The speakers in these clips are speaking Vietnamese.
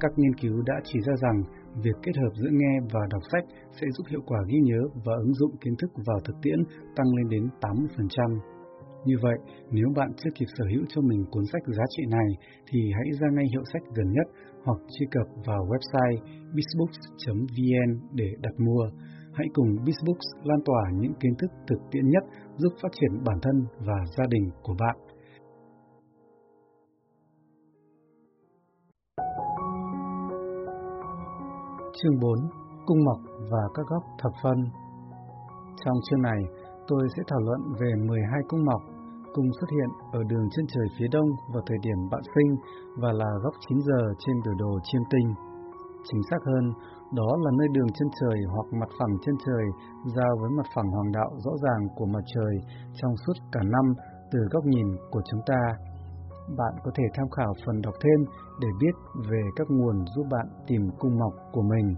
các nghiên cứu đã chỉ ra rằng việc kết hợp giữa nghe và đọc sách sẽ giúp hiệu quả ghi nhớ và ứng dụng kiến thức vào thực tiễn tăng lên đến 80%. Như vậy, nếu bạn chưa kịp sở hữu cho mình cuốn sách giá trị này thì hãy ra ngay hiệu sách gần nhất hoặc truy cập vào website bizbooks.vn để đặt mua. Hãy cùng Bizbooks lan tỏa những kiến thức thực tiễn nhất giúp phát triển bản thân và gia đình của bạn. Chương 4. Cung mọc và các góc thập phân Trong chương này, tôi sẽ thảo luận về 12 cung mọc cung xuất hiện ở đường chân trời phía đông vào thời điểm bạn sinh và là góc 9 giờ trên biểu đồ chiêm tinh. Chính xác hơn, đó là nơi đường chân trời hoặc mặt phẳng chân trời giao với mặt phẳng hoàng đạo rõ ràng của mặt trời trong suốt cả năm từ góc nhìn của chúng ta. Bạn có thể tham khảo phần đọc thêm để biết về các nguồn giúp bạn tìm cung mọc của mình.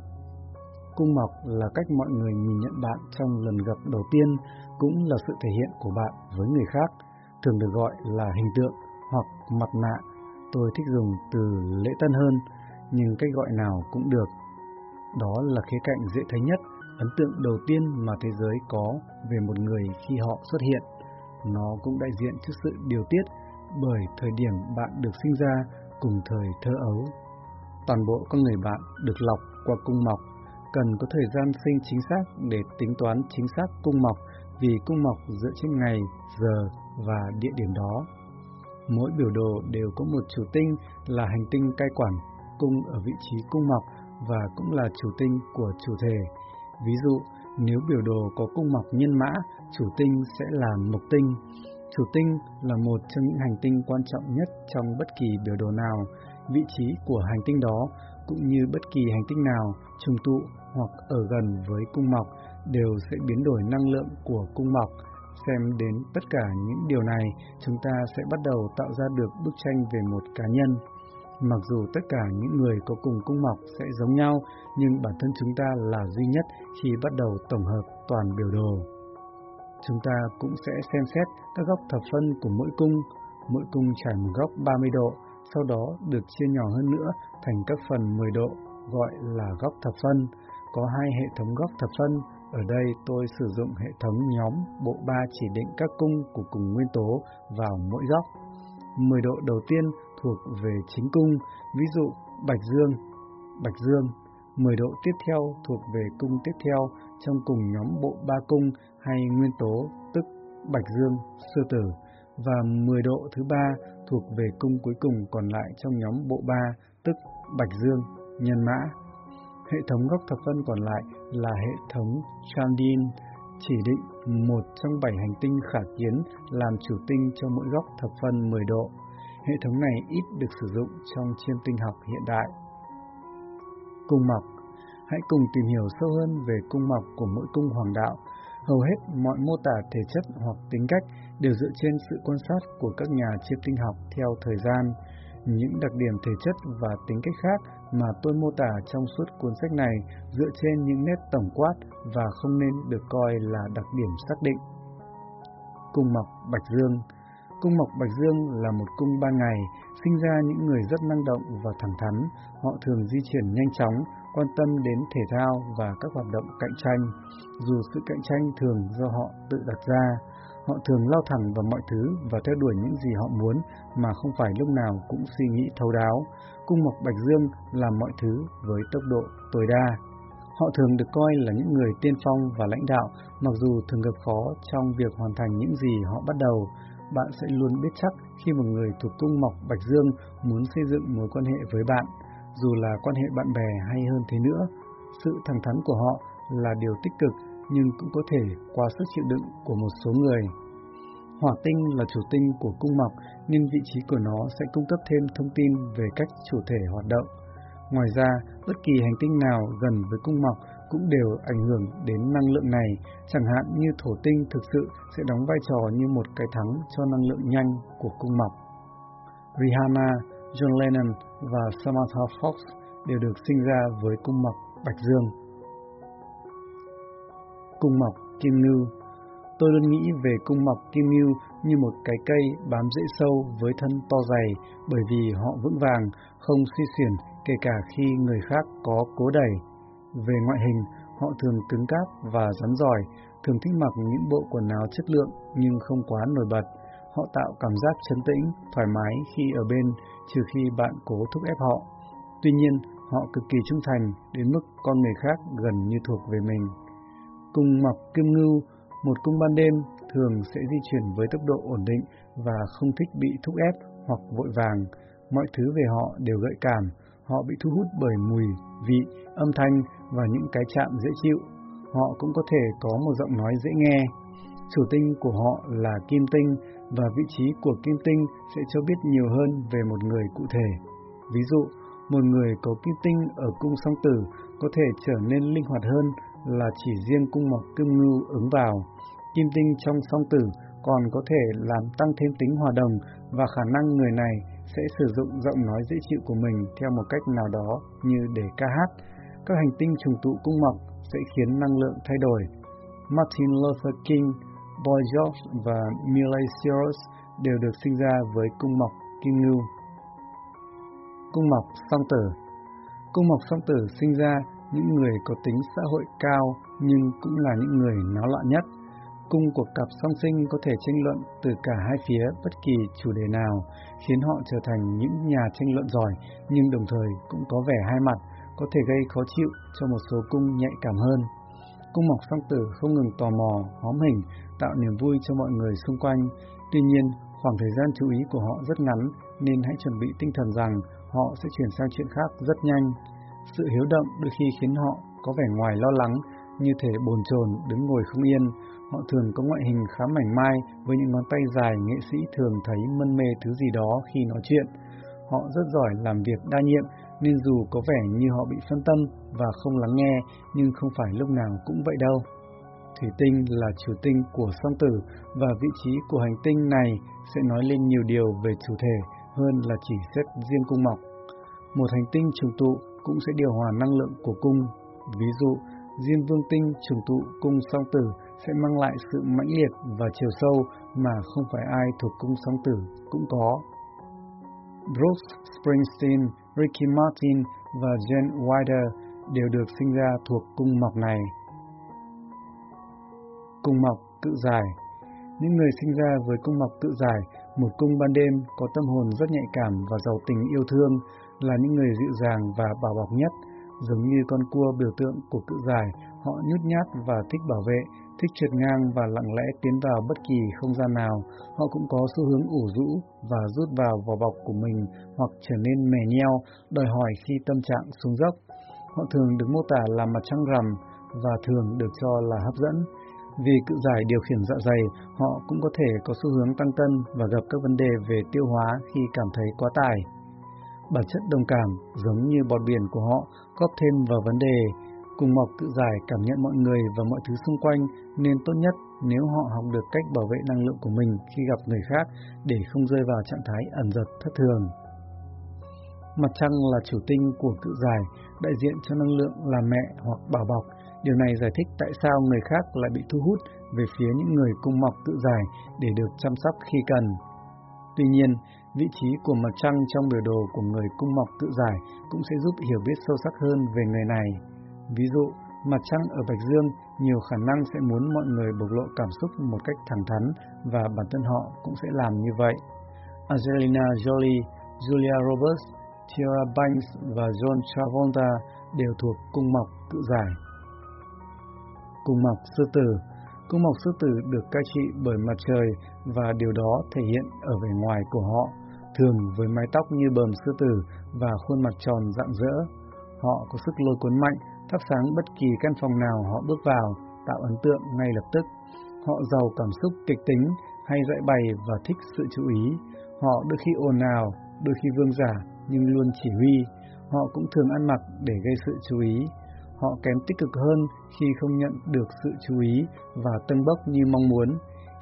Cung mọc là cách mọi người nhìn nhận bạn trong lần gặp đầu tiên, cũng là sự thể hiện của bạn với người khác thường được gọi là hình tượng hoặc mặt nạ. Tôi thích dùng từ lễ tân hơn, nhưng cách gọi nào cũng được. Đó là khía cạnh dễ thấy nhất, ấn tượng đầu tiên mà thế giới có về một người khi họ xuất hiện. Nó cũng đại diện trước sự điều tiết bởi thời điểm bạn được sinh ra cùng thời thơ ấu. Toàn bộ con người bạn được lọc qua cung mọc, cần có thời gian sinh chính xác để tính toán chính xác cung mọc vì cung mọc dựa trên ngày, giờ và địa điểm đó. Mỗi biểu đồ đều có một chủ tinh là hành tinh cai quản cung ở vị trí cung mọc và cũng là chủ tinh của chủ thể. Ví dụ, nếu biểu đồ có cung mọc nhân mã, chủ tinh sẽ là mộc tinh. Chủ tinh là một trong những hành tinh quan trọng nhất trong bất kỳ biểu đồ nào. Vị trí của hành tinh đó cũng như bất kỳ hành tinh nào trùng tụ hoặc ở gần với cung mọc đều sẽ biến đổi năng lượng của cung mọc Xem đến tất cả những điều này, chúng ta sẽ bắt đầu tạo ra được bức tranh về một cá nhân. Mặc dù tất cả những người có cùng cung mọc sẽ giống nhau, nhưng bản thân chúng ta là duy nhất khi bắt đầu tổng hợp toàn biểu đồ. Chúng ta cũng sẽ xem xét các góc thập phân của mỗi cung. Mỗi cung trải một góc 30 độ, sau đó được chia nhỏ hơn nữa thành các phần 10 độ, gọi là góc thập phân. Có hai hệ thống góc thập phân, ở đây tôi sử dụng hệ thống nhóm bộ ba chỉ định các cung của cùng nguyên tố vào mỗi góc. 10 độ đầu tiên thuộc về chính cung, ví dụ Bạch Dương, Bạch Dương. 10 độ tiếp theo thuộc về cung tiếp theo trong cùng nhóm bộ ba cung hay nguyên tố tức Bạch Dương, Sư Tử và 10 độ thứ ba thuộc về cung cuối cùng còn lại trong nhóm bộ ba tức Bạch Dương, Nhân Mã. Hệ thống góc thập phân còn lại là hệ thống Chandin, chỉ định một trong bảy hành tinh khả kiến làm chủ tinh cho mỗi góc thập phân 10 độ. Hệ thống này ít được sử dụng trong chiêm tinh học hiện đại. Cung mọc Hãy cùng tìm hiểu sâu hơn về cung mọc của mỗi cung hoàng đạo. Hầu hết mọi mô tả thể chất hoặc tính cách đều dựa trên sự quan sát của các nhà chiêm tinh học theo thời gian. Những đặc điểm thể chất và tính cách khác mà tôi mô tả trong suốt cuốn sách này dựa trên những nét tổng quát và không nên được coi là đặc điểm xác định. Cung mọc Bạch Dương Cung mọc Bạch Dương là một cung ban ngày, sinh ra những người rất năng động và thẳng thắn, họ thường di chuyển nhanh chóng, quan tâm đến thể thao và các hoạt động cạnh tranh, dù sự cạnh tranh thường do họ tự đặt ra. Họ thường lao thẳng vào mọi thứ và theo đuổi những gì họ muốn mà không phải lúc nào cũng suy nghĩ thấu đáo. Cung mộc Bạch Dương làm mọi thứ với tốc độ tối đa. Họ thường được coi là những người tiên phong và lãnh đạo, mặc dù thường gặp khó trong việc hoàn thành những gì họ bắt đầu. Bạn sẽ luôn biết chắc khi một người thuộc cung mộc Bạch Dương muốn xây dựng mối quan hệ với bạn, dù là quan hệ bạn bè hay hơn thế nữa. Sự thẳng thắn của họ là điều tích cực nhưng cũng có thể qua sức chịu đựng của một số người. Hỏa tinh là chủ tinh của cung mọc nên vị trí của nó sẽ cung cấp thêm thông tin về cách chủ thể hoạt động. Ngoài ra, bất kỳ hành tinh nào gần với cung mọc cũng đều ảnh hưởng đến năng lượng này, chẳng hạn như thổ tinh thực sự sẽ đóng vai trò như một cái thắng cho năng lượng nhanh của cung mọc. Rihanna, John Lennon và Samantha Fox đều được sinh ra với cung mọc Bạch Dương cung mọc kim ngưu. Tôi luôn nghĩ về cung mọc kim ngưu như một cái cây bám rễ sâu với thân to dày bởi vì họ vững vàng, không suy xuyển kể cả khi người khác có cố đẩy. Về ngoại hình, họ thường cứng cáp và rắn giỏi, thường thích mặc những bộ quần áo chất lượng nhưng không quá nổi bật. Họ tạo cảm giác trấn tĩnh, thoải mái khi ở bên, trừ khi bạn cố thúc ép họ. Tuy nhiên, họ cực kỳ trung thành đến mức con người khác gần như thuộc về mình. Cung mọc kim ngưu, một cung ban đêm thường sẽ di chuyển với tốc độ ổn định và không thích bị thúc ép hoặc vội vàng. Mọi thứ về họ đều gợi cảm, họ bị thu hút bởi mùi, vị, âm thanh và những cái chạm dễ chịu. Họ cũng có thể có một giọng nói dễ nghe. Chủ tinh của họ là kim tinh và vị trí của kim tinh sẽ cho biết nhiều hơn về một người cụ thể. Ví dụ, một người có kim tinh ở cung song tử có thể trở nên linh hoạt hơn là chỉ riêng cung mọc kim ngưu ứng vào. Kim tinh trong song tử còn có thể làm tăng thêm tính hòa đồng và khả năng người này sẽ sử dụng giọng nói dễ chịu của mình theo một cách nào đó như để ca hát. Các hành tinh trùng tụ cung mọc sẽ khiến năng lượng thay đổi. Martin Luther King, Boy George và Miley Cyrus đều được sinh ra với cung mọc kim ngưu. Cung mọc song tử Cung mọc song tử sinh ra những người có tính xã hội cao nhưng cũng là những người náo loạn nhất. Cung của cặp song sinh có thể tranh luận từ cả hai phía bất kỳ chủ đề nào, khiến họ trở thành những nhà tranh luận giỏi nhưng đồng thời cũng có vẻ hai mặt, có thể gây khó chịu cho một số cung nhạy cảm hơn. Cung mọc song tử không ngừng tò mò, hóm hình, tạo niềm vui cho mọi người xung quanh. Tuy nhiên, khoảng thời gian chú ý của họ rất ngắn nên hãy chuẩn bị tinh thần rằng họ sẽ chuyển sang chuyện khác rất nhanh. Sự hiếu động đôi khi khiến họ có vẻ ngoài lo lắng, như thể bồn chồn đứng ngồi không yên. Họ thường có ngoại hình khá mảnh mai với những ngón tay dài nghệ sĩ thường thấy mân mê thứ gì đó khi nói chuyện. Họ rất giỏi làm việc đa nhiệm nên dù có vẻ như họ bị phân tâm và không lắng nghe nhưng không phải lúc nào cũng vậy đâu. Thủy tinh là chủ tinh của song tử và vị trí của hành tinh này sẽ nói lên nhiều điều về chủ thể hơn là chỉ xét riêng cung mọc. Một hành tinh trùng tụ cũng sẽ điều hòa năng lượng của cung. Ví dụ, Diêm Vương Tinh trùng tụ cung song tử sẽ mang lại sự mãnh liệt và chiều sâu mà không phải ai thuộc cung song tử cũng có. Bruce Springsteen, Ricky Martin và Jane Wilder đều được sinh ra thuộc cung mọc này. Cung mọc cự dài Những người sinh ra với cung mọc cự dài, một cung ban đêm có tâm hồn rất nhạy cảm và giàu tình yêu thương, là những người dịu dàng và bảo bọc nhất, giống như con cua biểu tượng của cự dài, họ nhút nhát và thích bảo vệ, thích trượt ngang và lặng lẽ tiến vào bất kỳ không gian nào. Họ cũng có xu hướng ủ rũ và rút vào vỏ bọc của mình hoặc trở nên mè nheo, đòi hỏi khi tâm trạng xuống dốc. Họ thường được mô tả là mặt trăng rằm và thường được cho là hấp dẫn. Vì cự giải điều khiển dạ dày, họ cũng có thể có xu hướng tăng cân và gặp các vấn đề về tiêu hóa khi cảm thấy quá tải. Bản chất đồng cảm, giống như bọt biển của họ, góp thêm vào vấn đề. Cùng mọc cự giải cảm nhận mọi người và mọi thứ xung quanh nên tốt nhất nếu họ học được cách bảo vệ năng lượng của mình khi gặp người khác để không rơi vào trạng thái ẩn giật thất thường. Mặt trăng là chủ tinh của cự giải, đại diện cho năng lượng là mẹ hoặc bảo bọc. Điều này giải thích tại sao người khác lại bị thu hút về phía những người cung mọc cự giải để được chăm sóc khi cần. Tuy nhiên, vị trí của mặt trăng trong biểu đồ của người cung mọc cự giải cũng sẽ giúp hiểu biết sâu sắc hơn về người này. Ví dụ, mặt trăng ở Bạch Dương nhiều khả năng sẽ muốn mọi người bộc lộ cảm xúc một cách thẳng thắn và bản thân họ cũng sẽ làm như vậy. Angelina Jolie, Julia Roberts, Tiara Banks và John Travolta đều thuộc cung mọc cự giải. Cung mọc sư tử Cung mọc sư tử được cai trị bởi mặt trời và điều đó thể hiện ở vẻ ngoài của họ thường với mái tóc như bờm sư tử và khuôn mặt tròn rạng rỡ. Họ có sức lôi cuốn mạnh, thắp sáng bất kỳ căn phòng nào họ bước vào, tạo ấn tượng ngay lập tức. Họ giàu cảm xúc kịch tính, hay dạy bày và thích sự chú ý. Họ đôi khi ồn ào, đôi khi vương giả, nhưng luôn chỉ huy. Họ cũng thường ăn mặc để gây sự chú ý. Họ kém tích cực hơn khi không nhận được sự chú ý và tân bốc như mong muốn.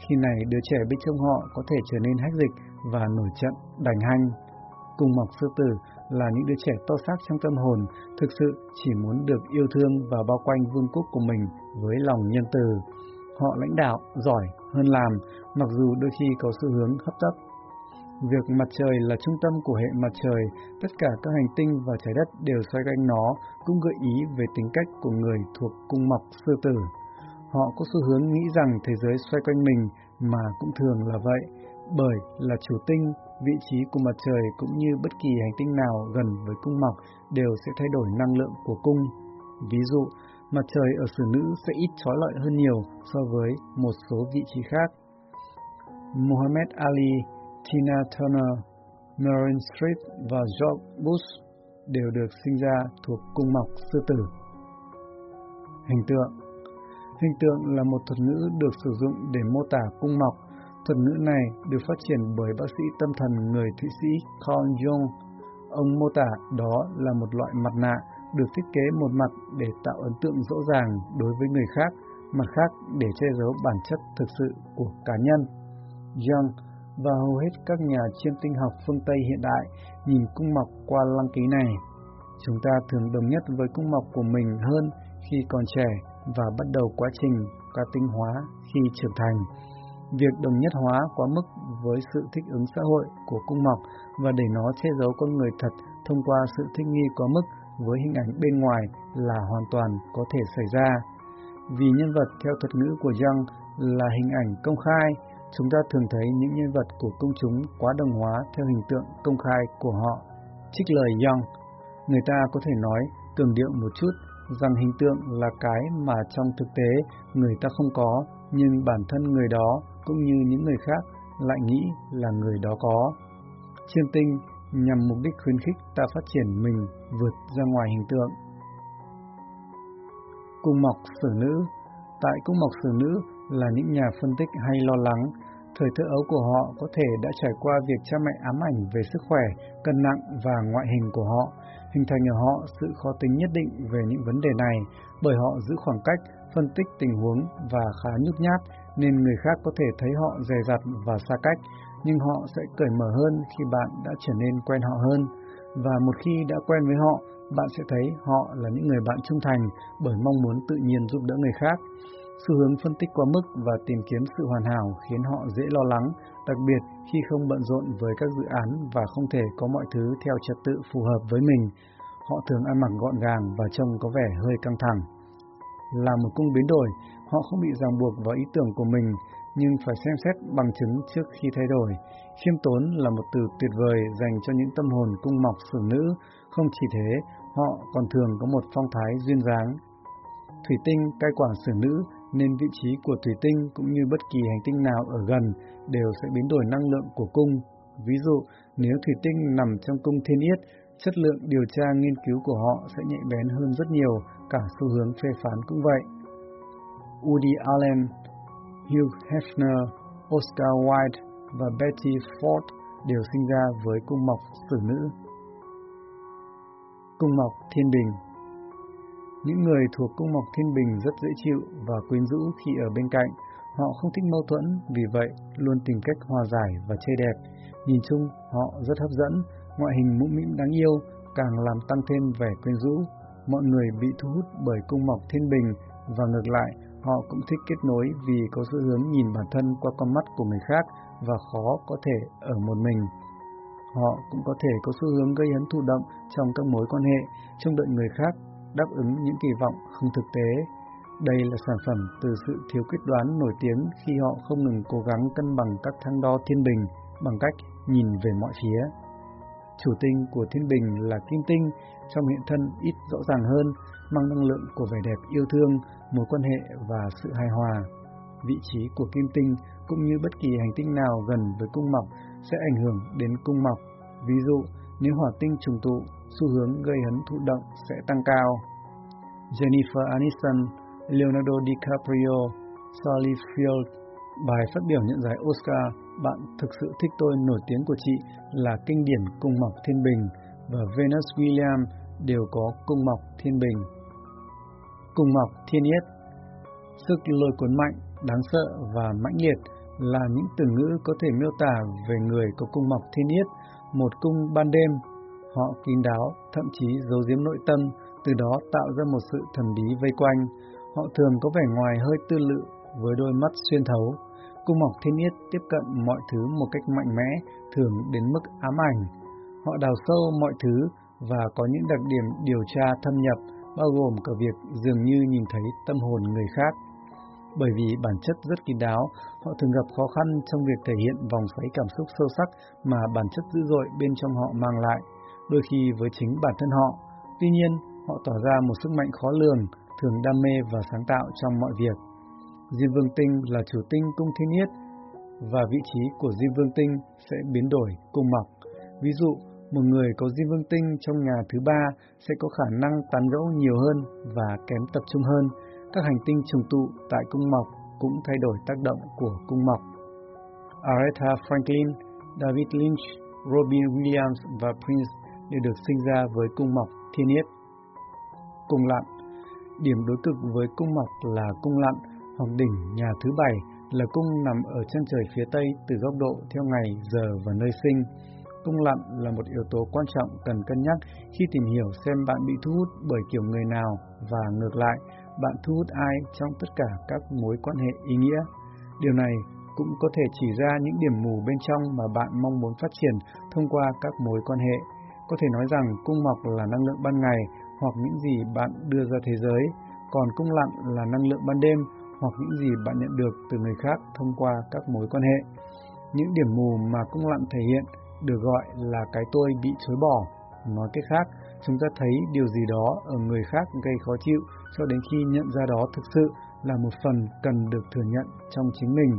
Khi này đứa trẻ bên trong họ có thể trở nên hách dịch và nổi trận đành hanh. Cùng mọc sư tử là những đứa trẻ to xác trong tâm hồn, thực sự chỉ muốn được yêu thương và bao quanh vương quốc của mình với lòng nhân từ. Họ lãnh đạo, giỏi, hơn làm, mặc dù đôi khi có xu hướng hấp tấp. Việc mặt trời là trung tâm của hệ mặt trời, tất cả các hành tinh và trái đất đều xoay quanh nó cũng gợi ý về tính cách của người thuộc cung mọc sư tử. Họ có xu hướng nghĩ rằng thế giới xoay quanh mình mà cũng thường là vậy, bởi là chủ tinh, vị trí của mặt trời cũng như bất kỳ hành tinh nào gần với cung mọc đều sẽ thay đổi năng lượng của cung. Ví dụ, mặt trời ở xử nữ sẽ ít trói lọi hơn nhiều so với một số vị trí khác. Muhammad Ali, Tina Turner, Meryl Streep và George Bush đều được sinh ra thuộc cung mọc sư tử. Hình tượng Hình tượng là một thuật ngữ được sử dụng để mô tả cung mọc. Thuật ngữ này được phát triển bởi bác sĩ tâm thần người Thụy Sĩ Carl Jung. Ông mô tả đó là một loại mặt nạ được thiết kế một mặt để tạo ấn tượng rõ ràng đối với người khác, mặt khác để che giấu bản chất thực sự của cá nhân. Jung và hầu hết các nhà chiêm tinh học phương Tây hiện đại nhìn cung mọc qua lăng kính này. Chúng ta thường đồng nhất với cung mọc của mình hơn khi còn trẻ và bắt đầu quá trình cá tinh hóa khi trưởng thành. Việc đồng nhất hóa quá mức với sự thích ứng xã hội của cung mọc và để nó che giấu con người thật thông qua sự thích nghi quá mức với hình ảnh bên ngoài là hoàn toàn có thể xảy ra. Vì nhân vật theo thuật ngữ của Young là hình ảnh công khai, chúng ta thường thấy những nhân vật của công chúng quá đồng hóa theo hình tượng công khai của họ. Trích lời Young, người ta có thể nói cường điệu một chút rằng hình tượng là cái mà trong thực tế người ta không có, nhưng bản thân người đó cũng như những người khác lại nghĩ là người đó có. Chiêm tinh nhằm mục đích khuyến khích ta phát triển mình vượt ra ngoài hình tượng. Cung mọc sử nữ Tại cung mọc sử nữ là những nhà phân tích hay lo lắng, thời thơ ấu của họ có thể đã trải qua việc cha mẹ ám ảnh về sức khỏe, cân nặng và ngoại hình của họ, hình thành ở họ sự khó tính nhất định về những vấn đề này bởi họ giữ khoảng cách, phân tích tình huống và khá nhút nhát nên người khác có thể thấy họ dè dặt và xa cách, nhưng họ sẽ cởi mở hơn khi bạn đã trở nên quen họ hơn. Và một khi đã quen với họ, bạn sẽ thấy họ là những người bạn trung thành bởi mong muốn tự nhiên giúp đỡ người khác. Xu hướng phân tích quá mức và tìm kiếm sự hoàn hảo khiến họ dễ lo lắng, đặc biệt khi không bận rộn với các dự án và không thể có mọi thứ theo trật tự phù hợp với mình. Họ thường ăn mặc gọn gàng và trông có vẻ hơi căng thẳng. Là một cung biến đổi, họ không bị ràng buộc vào ý tưởng của mình, nhưng phải xem xét bằng chứng trước khi thay đổi. Khiêm tốn là một từ tuyệt vời dành cho những tâm hồn cung mọc xử nữ, không chỉ thế, họ còn thường có một phong thái duyên dáng. Thủy tinh cai quản xử nữ nên vị trí của thủy tinh cũng như bất kỳ hành tinh nào ở gần đều sẽ biến đổi năng lượng của cung. Ví dụ, nếu thủy tinh nằm trong cung thiên yết, chất lượng điều tra nghiên cứu của họ sẽ nhạy bén hơn rất nhiều, cả xu hướng phê phán cũng vậy. Woody Allen, Hugh Hefner, Oscar Wilde và Betty Ford đều sinh ra với cung mọc xử nữ. Cung mọc thiên bình những người thuộc cung mọc thiên bình rất dễ chịu và quyến rũ khi ở bên cạnh. Họ không thích mâu thuẫn, vì vậy luôn tìm cách hòa giải và chơi đẹp. Nhìn chung, họ rất hấp dẫn, ngoại hình mũm mĩm đáng yêu, càng làm tăng thêm vẻ quyến rũ. Mọi người bị thu hút bởi cung mọc thiên bình và ngược lại, họ cũng thích kết nối vì có xu hướng nhìn bản thân qua con mắt của người khác và khó có thể ở một mình. Họ cũng có thể có xu hướng gây hấn thụ động trong các mối quan hệ, trông đợi người khác đáp ứng những kỳ vọng không thực tế. Đây là sản phẩm từ sự thiếu quyết đoán nổi tiếng khi họ không ngừng cố gắng cân bằng các thang đo thiên bình bằng cách nhìn về mọi phía. Chủ tinh của thiên bình là kim tinh, trong hiện thân ít rõ ràng hơn, mang năng lượng của vẻ đẹp yêu thương, mối quan hệ và sự hài hòa. Vị trí của kim tinh cũng như bất kỳ hành tinh nào gần với cung mọc sẽ ảnh hưởng đến cung mọc. Ví dụ, nếu hỏa tinh trùng tụ, xu hướng gây hấn thụ động sẽ tăng cao. Jennifer Aniston, Leonardo DiCaprio, Sally Field Bài phát biểu nhận giải Oscar Bạn thực sự thích tôi nổi tiếng của chị là kinh điển cung mọc thiên bình và Venus Williams đều có cung mọc thiên bình. Cung mọc thiên yết Sức lôi cuốn mạnh, đáng sợ và mãnh liệt là những từ ngữ có thể miêu tả về người có cung mọc thiên yết, một cung ban đêm. Họ kín đáo, thậm chí giấu giếm nội tâm, từ đó tạo ra một sự thần bí vây quanh. Họ thường có vẻ ngoài hơi tư lự với đôi mắt xuyên thấu. Cung mọc thiên yết tiếp cận mọi thứ một cách mạnh mẽ, thường đến mức ám ảnh. Họ đào sâu mọi thứ và có những đặc điểm điều tra thâm nhập, bao gồm cả việc dường như nhìn thấy tâm hồn người khác. Bởi vì bản chất rất kín đáo, họ thường gặp khó khăn trong việc thể hiện vòng xoáy cảm xúc sâu sắc mà bản chất dữ dội bên trong họ mang lại, đôi khi với chính bản thân họ. Tuy nhiên, họ tỏ ra một sức mạnh khó lường, thường đam mê và sáng tạo trong mọi việc. Diêm Vương Tinh là chủ tinh cung thiên yết, và vị trí của Diêm Vương Tinh sẽ biến đổi cung mọc. Ví dụ, một người có Diêm Vương Tinh trong nhà thứ ba sẽ có khả năng tán gẫu nhiều hơn và kém tập trung hơn. Các hành tinh trùng tụ tại cung mọc cũng thay đổi tác động của cung mọc. Aretha Franklin, David Lynch, Robin Williams và Prince đều được sinh ra với cung mọc thiên yết. Cung lặn Điểm đối cực với cung mọc là cung lặn hoặc đỉnh nhà thứ bảy là cung nằm ở chân trời phía tây từ góc độ theo ngày, giờ và nơi sinh. Cung lặn là một yếu tố quan trọng cần cân nhắc khi tìm hiểu xem bạn bị thu hút bởi kiểu người nào và ngược lại, bạn thu hút ai trong tất cả các mối quan hệ ý nghĩa. Điều này cũng có thể chỉ ra những điểm mù bên trong mà bạn mong muốn phát triển thông qua các mối quan hệ. Có thể nói rằng cung mọc là năng lượng ban ngày hoặc những gì bạn đưa ra thế giới, còn cung lặn là năng lượng ban đêm hoặc những gì bạn nhận được từ người khác thông qua các mối quan hệ. Những điểm mù mà cung lặn thể hiện được gọi là cái tôi bị chối bỏ. Nói cách khác, chúng ta thấy điều gì đó ở người khác gây khó chịu cho đến khi nhận ra đó thực sự là một phần cần được thừa nhận trong chính mình.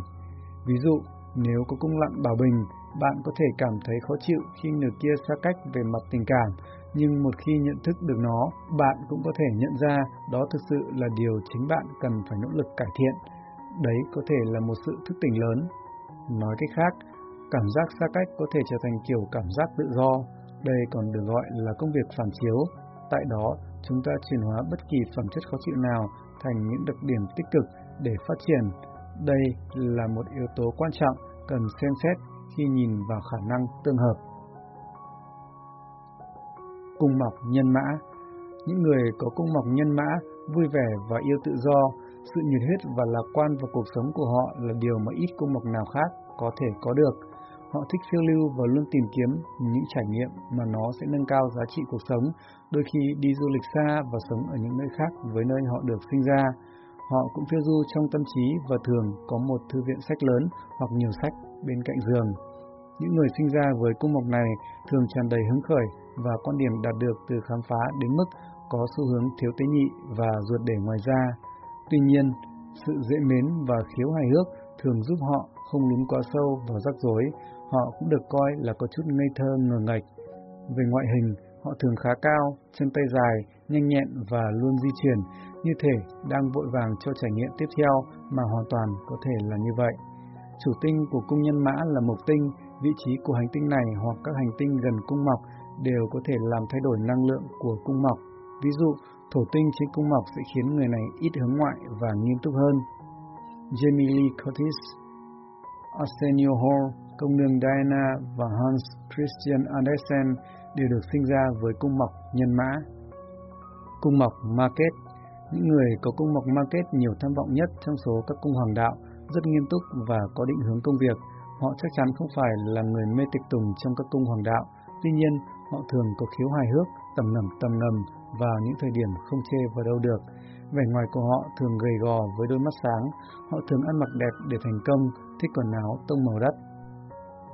Ví dụ, nếu có cung lặng bảo bình, bạn có thể cảm thấy khó chịu khi người kia xa cách về mặt tình cảm, nhưng một khi nhận thức được nó, bạn cũng có thể nhận ra đó thực sự là điều chính bạn cần phải nỗ lực cải thiện. Đấy có thể là một sự thức tỉnh lớn. Nói cách khác, cảm giác xa cách có thể trở thành kiểu cảm giác tự do, đây còn được gọi là công việc phản chiếu. Tại đó, chúng ta chuyển hóa bất kỳ phẩm chất khó chịu nào thành những đặc điểm tích cực để phát triển. Đây là một yếu tố quan trọng cần xem xét khi nhìn vào khả năng tương hợp. Cung mọc nhân mã Những người có cung mọc nhân mã, vui vẻ và yêu tự do, sự nhiệt huyết và lạc quan vào cuộc sống của họ là điều mà ít cung mọc nào khác có thể có được. Họ thích phiêu lưu và luôn tìm kiếm những trải nghiệm mà nó sẽ nâng cao giá trị cuộc sống, đôi khi đi du lịch xa và sống ở những nơi khác với nơi họ được sinh ra. Họ cũng phiêu du trong tâm trí và thường có một thư viện sách lớn hoặc nhiều sách bên cạnh giường. Những người sinh ra với cung mộc này thường tràn đầy hứng khởi và quan điểm đạt được từ khám phá đến mức có xu hướng thiếu tế nhị và ruột để ngoài ra. Tuy nhiên, sự dễ mến và khiếu hài hước thường giúp họ không lún quá sâu vào rắc rối, họ cũng được coi là có chút ngây thơ ngờ ngạch. Về ngoại hình, họ thường khá cao, chân tay dài, nhanh nhẹn và luôn di chuyển, như thể đang vội vàng cho trải nghiệm tiếp theo mà hoàn toàn có thể là như vậy. Chủ tinh của cung nhân mã là mộc tinh, vị trí của hành tinh này hoặc các hành tinh gần cung mọc đều có thể làm thay đổi năng lượng của cung mọc. Ví dụ, thổ tinh trên cung mọc sẽ khiến người này ít hướng ngoại và nghiêm túc hơn. Jamie Lee Curtis, Arsenio Hall, công nương Diana và Hans Christian Andersen đều được sinh ra với cung mọc nhân mã. Cung mọc Market Những người có cung mọc Market nhiều tham vọng nhất trong số các cung hoàng đạo, rất nghiêm túc và có định hướng công việc. Họ chắc chắn không phải là người mê tịch tùng trong các cung hoàng đạo, tuy nhiên họ thường có khiếu hài hước, tầm ngầm tầm ngầm vào những thời điểm không chê vào đâu được. Vẻ ngoài của họ thường gầy gò với đôi mắt sáng, họ thường ăn mặc đẹp để thành công, thích quần áo tông màu đất.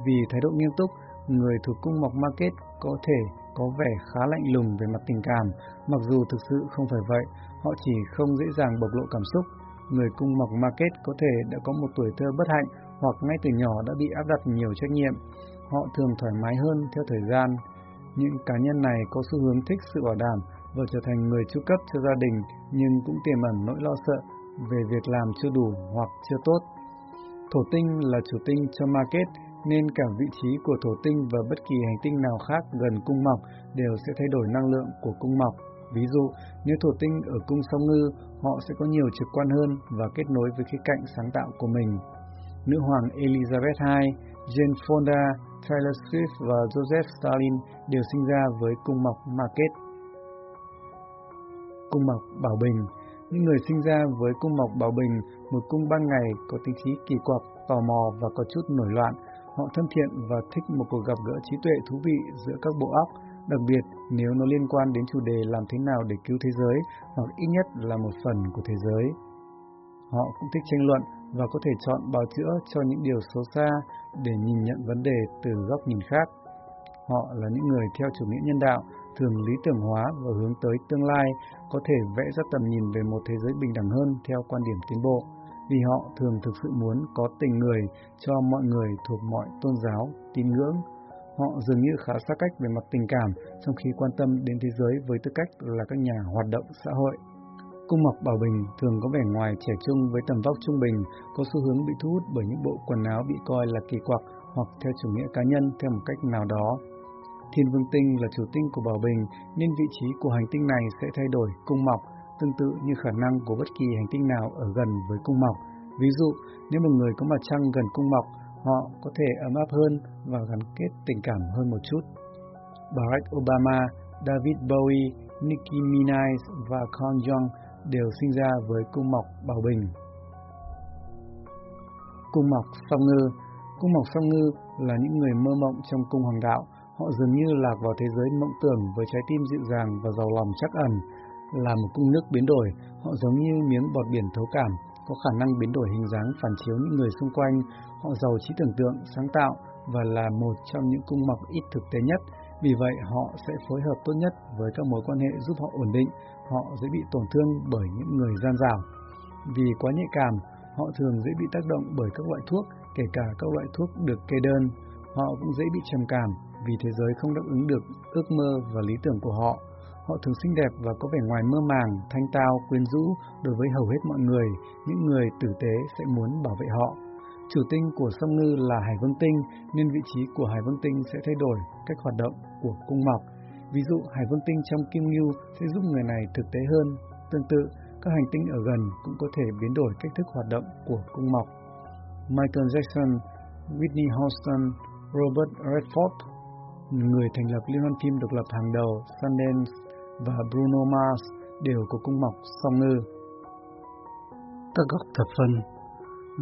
Vì thái độ nghiêm túc, người thuộc cung mọc market có thể có vẻ khá lạnh lùng về mặt tình cảm, mặc dù thực sự không phải vậy, họ chỉ không dễ dàng bộc lộ cảm xúc. Người cung mọc market có thể đã có một tuổi thơ bất hạnh hoặc ngay từ nhỏ đã bị áp đặt nhiều trách nhiệm. Họ thường thoải mái hơn theo thời gian. Những cá nhân này có xu hướng thích sự bảo đảm và trở thành người chu cấp cho gia đình nhưng cũng tiềm ẩn nỗi lo sợ về việc làm chưa đủ hoặc chưa tốt. Thổ tinh là chủ tinh cho market nên cả vị trí của thổ tinh và bất kỳ hành tinh nào khác gần cung mọc đều sẽ thay đổi năng lượng của cung mọc. Ví dụ, nếu thổ tinh ở cung song ngư, họ sẽ có nhiều trực quan hơn và kết nối với khía cạnh sáng tạo của mình. Nữ hoàng Elizabeth II, Jane Fonda, Taylor Swift và Joseph Stalin đều sinh ra với cung mọc Market. Cung mọc Bảo Bình Những người sinh ra với cung mọc Bảo Bình, một cung ban ngày có tính khí kỳ quặc, tò mò và có chút nổi loạn. Họ thân thiện và thích một cuộc gặp gỡ trí tuệ thú vị giữa các bộ óc, đặc biệt nếu nó liên quan đến chủ đề làm thế nào để cứu thế giới hoặc ít nhất là một phần của thế giới. Họ cũng thích tranh luận và có thể chọn bào chữa cho những điều xấu xa để nhìn nhận vấn đề từ góc nhìn khác. Họ là những người theo chủ nghĩa nhân đạo, thường lý tưởng hóa và hướng tới tương lai, có thể vẽ ra tầm nhìn về một thế giới bình đẳng hơn theo quan điểm tiến bộ, vì họ thường thực sự muốn có tình người cho mọi người thuộc mọi tôn giáo, tín ngưỡng. Họ dường như khá xa cách về mặt tình cảm trong khi quan tâm đến thế giới với tư cách là các nhà hoạt động xã hội. Cung mọc Bảo Bình thường có vẻ ngoài trẻ trung với tầm vóc trung bình, có xu hướng bị thu hút bởi những bộ quần áo bị coi là kỳ quặc hoặc theo chủ nghĩa cá nhân theo một cách nào đó. Thiên Vương Tinh là chủ tinh của Bảo Bình nên vị trí của hành tinh này sẽ thay đổi cung mọc, tương tự như khả năng của bất kỳ hành tinh nào ở gần với cung mọc. Ví dụ, nếu một người có mặt trăng gần cung mọc, họ có thể ấm áp hơn và gắn kết tình cảm hơn một chút. Barack Obama, David Bowie, Nicki Minaj và Con Jong đều sinh ra với cung mọc Bảo Bình. Cung mọc Song Ngư Cung mọc Song Ngư là những người mơ mộng trong cung hoàng đạo. Họ dường như lạc vào thế giới mộng tưởng với trái tim dịu dàng và giàu lòng chắc ẩn. Là một cung nước biến đổi, họ giống như miếng bọt biển thấu cảm, có khả năng biến đổi hình dáng phản chiếu những người xung quanh. Họ giàu trí tưởng tượng, sáng tạo và là một trong những cung mọc ít thực tế nhất. Vì vậy, họ sẽ phối hợp tốt nhất với các mối quan hệ giúp họ ổn định, họ dễ bị tổn thương bởi những người gian rào. Vì quá nhạy cảm, họ thường dễ bị tác động bởi các loại thuốc, kể cả các loại thuốc được kê đơn. Họ cũng dễ bị trầm cảm vì thế giới không đáp ứng được ước mơ và lý tưởng của họ. Họ thường xinh đẹp và có vẻ ngoài mơ màng, thanh tao, quyến rũ đối với hầu hết mọi người, những người tử tế sẽ muốn bảo vệ họ. Chủ tinh của sông ngư là Hải Vương Tinh nên vị trí của Hải Vương Tinh sẽ thay đổi cách hoạt động của cung mọc. Ví dụ, Hải Vương Tinh trong Kim Ngưu sẽ giúp người này thực tế hơn. Tương tự, các hành tinh ở gần cũng có thể biến đổi cách thức hoạt động của cung mọc. Michael Jackson, Whitney Houston, Robert Redford, người thành lập liên hoan phim độc lập hàng đầu Sundance và Bruno Mars đều có cung mọc song ngư. Các góc thập phân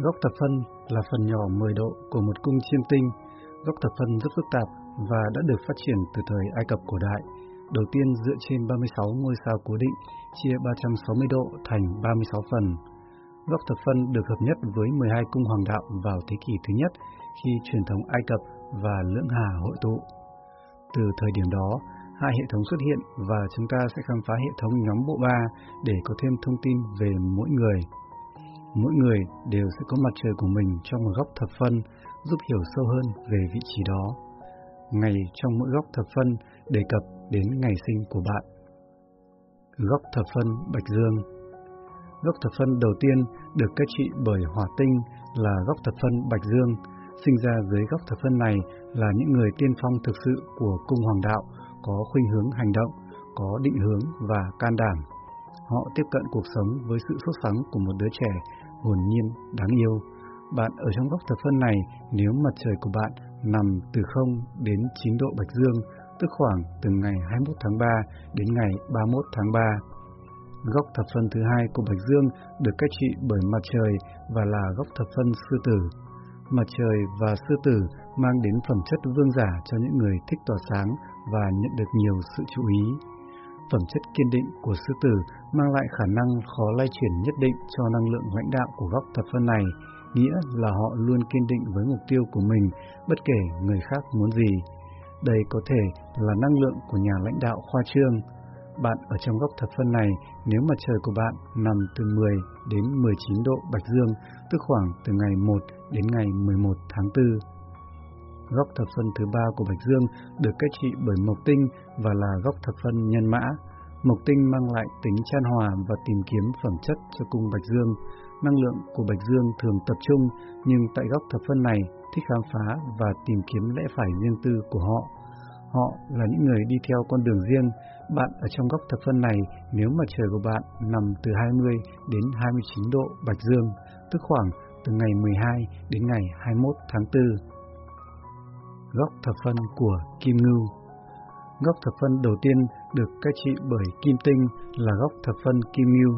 Góc thập phân là phần nhỏ 10 độ của một cung chiêm tinh. Góc thập phân rất phức tạp và đã được phát triển từ thời Ai Cập cổ đại. Đầu tiên dựa trên 36 ngôi sao cố định, chia 360 độ thành 36 phần. Góc thập phân được hợp nhất với 12 cung hoàng đạo vào thế kỷ thứ nhất khi truyền thống Ai Cập và Lưỡng Hà hội tụ. Từ thời điểm đó, hai hệ thống xuất hiện và chúng ta sẽ khám phá hệ thống nhóm bộ ba để có thêm thông tin về mỗi người. Mỗi người đều sẽ có mặt trời của mình trong một góc thập phân, giúp hiểu sâu hơn về vị trí đó. Ngày trong mỗi góc thập phân đề cập đến ngày sinh của bạn. Góc thập phân Bạch Dương Góc thập phân đầu tiên được cai trị bởi hỏa tinh là góc thập phân Bạch Dương. Sinh ra dưới góc thập phân này là những người tiên phong thực sự của cung hoàng đạo, có khuynh hướng hành động, có định hướng và can đảm. Họ tiếp cận cuộc sống với sự sốt sắng của một đứa trẻ hồn nhiên, đáng yêu. Bạn ở trong góc thập phân này nếu mặt trời của bạn nằm từ 0 đến 9 độ Bạch Dương, tức khoảng từ ngày 21 tháng 3 đến ngày 31 tháng 3. Góc thập phân thứ hai của Bạch Dương được cách trị bởi mặt trời và là góc thập phân sư tử. Mặt trời và sư tử mang đến phẩm chất vương giả cho những người thích tỏa sáng và nhận được nhiều sự chú ý. Phẩm chất kiên định của sư tử mang lại khả năng khó lay chuyển nhất định cho năng lượng lãnh đạo của góc thập phân này, nghĩa là họ luôn kiên định với mục tiêu của mình, bất kể người khác muốn gì. Đây có thể là năng lượng của nhà lãnh đạo khoa trương. Bạn ở trong góc thập phân này, nếu mặt trời của bạn nằm từ 10 đến 19 độ Bạch Dương, tức khoảng từ ngày 1 đến ngày 11 tháng 4. Góc thập phân thứ ba của Bạch Dương được cách trị bởi Mộc Tinh và là góc thập phân nhân mã. Mộc Tinh mang lại tính chan hòa và tìm kiếm phẩm chất cho cung Bạch Dương. Năng lượng của Bạch Dương thường tập trung, nhưng tại góc thập phân này thích khám phá và tìm kiếm lẽ phải riêng tư của họ. Họ là những người đi theo con đường riêng. Bạn ở trong góc thập phân này nếu mà trời của bạn nằm từ 20 đến 29 độ Bạch Dương, tức khoảng từ ngày 12 đến ngày 21 tháng 4. Góc thập phân của Kim Ngưu Góc thập phân đầu tiên được cách trị bởi Kim Tinh là góc thập phân Kim Ngưu.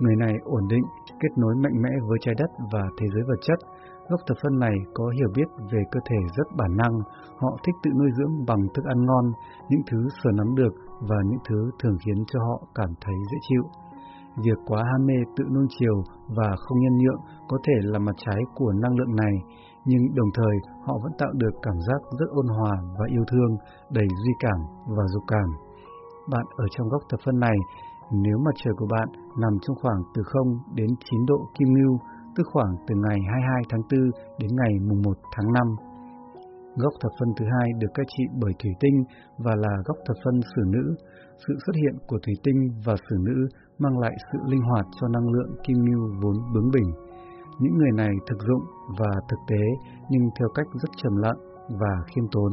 Người này ổn định, kết nối mạnh mẽ với trái đất và thế giới vật chất. Góc thập phân này có hiểu biết về cơ thể rất bản năng, họ thích tự nuôi dưỡng bằng thức ăn ngon, những thứ sờ nắm được và những thứ thường khiến cho họ cảm thấy dễ chịu. Việc quá ham mê tự nuông chiều và không nhân nhượng có thể là mặt trái của năng lượng này, nhưng đồng thời họ vẫn tạo được cảm giác rất ôn hòa và yêu thương, đầy duy cảm và dục cảm. Bạn ở trong góc thập phân này, nếu mặt trời của bạn nằm trong khoảng từ 0 đến 9 độ kim ngưu, tức khoảng từ ngày 22 tháng 4 đến ngày mùng 1 tháng 5. Góc thập phân thứ hai được cai trị bởi thủy tinh và là góc thập phân xử nữ. Sự xuất hiện của thủy tinh và xử nữ mang lại sự linh hoạt cho năng lượng kim ngưu vốn bướng bỉnh. Những người này thực dụng và thực tế nhưng theo cách rất trầm lặng và khiêm tốn.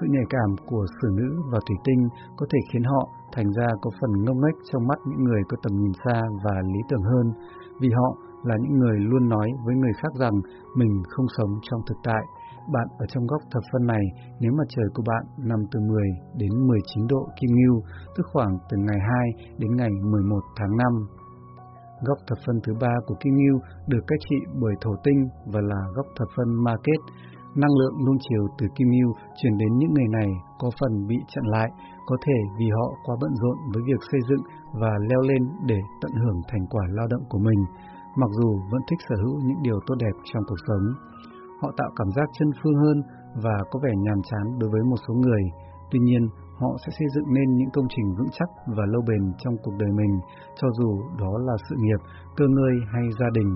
Sự nhạy cảm của xử nữ và thủy tinh có thể khiến họ thành ra có phần ngông nghếch trong mắt những người có tầm nhìn xa và lý tưởng hơn, vì họ là những người luôn nói với người khác rằng mình không sống trong thực tại. Bạn ở trong góc thập phân này, nếu mặt trời của bạn nằm từ 10 đến 19 độ kim ngưu, tức khoảng từ ngày 2 đến ngày 11 tháng 5. Góc thập phân thứ ba của kim ngưu được cách trị bởi thổ tinh và là góc thập phân ma kết. Năng lượng luân chiều từ kim ngưu chuyển đến những người này có phần bị chặn lại, có thể vì họ quá bận rộn với việc xây dựng và leo lên để tận hưởng thành quả lao động của mình, mặc dù vẫn thích sở hữu những điều tốt đẹp trong cuộc sống. Họ tạo cảm giác chân phương hơn và có vẻ nhàm chán đối với một số người. Tuy nhiên, họ sẽ xây dựng nên những công trình vững chắc và lâu bền trong cuộc đời mình, cho dù đó là sự nghiệp, cơ ngơi hay gia đình.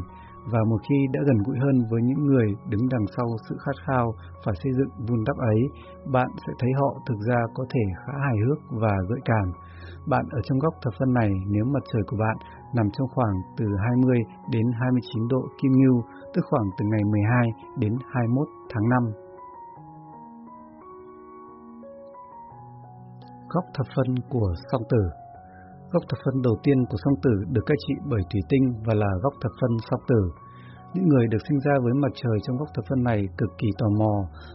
Và một khi đã gần gũi hơn với những người đứng đằng sau sự khát khao phải xây dựng vun đắp ấy, bạn sẽ thấy họ thực ra có thể khá hài hước và gợi cảm. Bạn ở trong góc thập phân này nếu mặt trời của bạn nằm trong khoảng từ 20 đến 29 độ kim ngưu, tức khoảng từ ngày 12 đến 21 tháng 5. Góc thập phân của song tử Góc thập phân đầu tiên của song tử được cai trị bởi thủy tinh và là góc thập phân song tử. Những người được sinh ra với mặt trời trong góc thập phân này cực kỳ tò mò,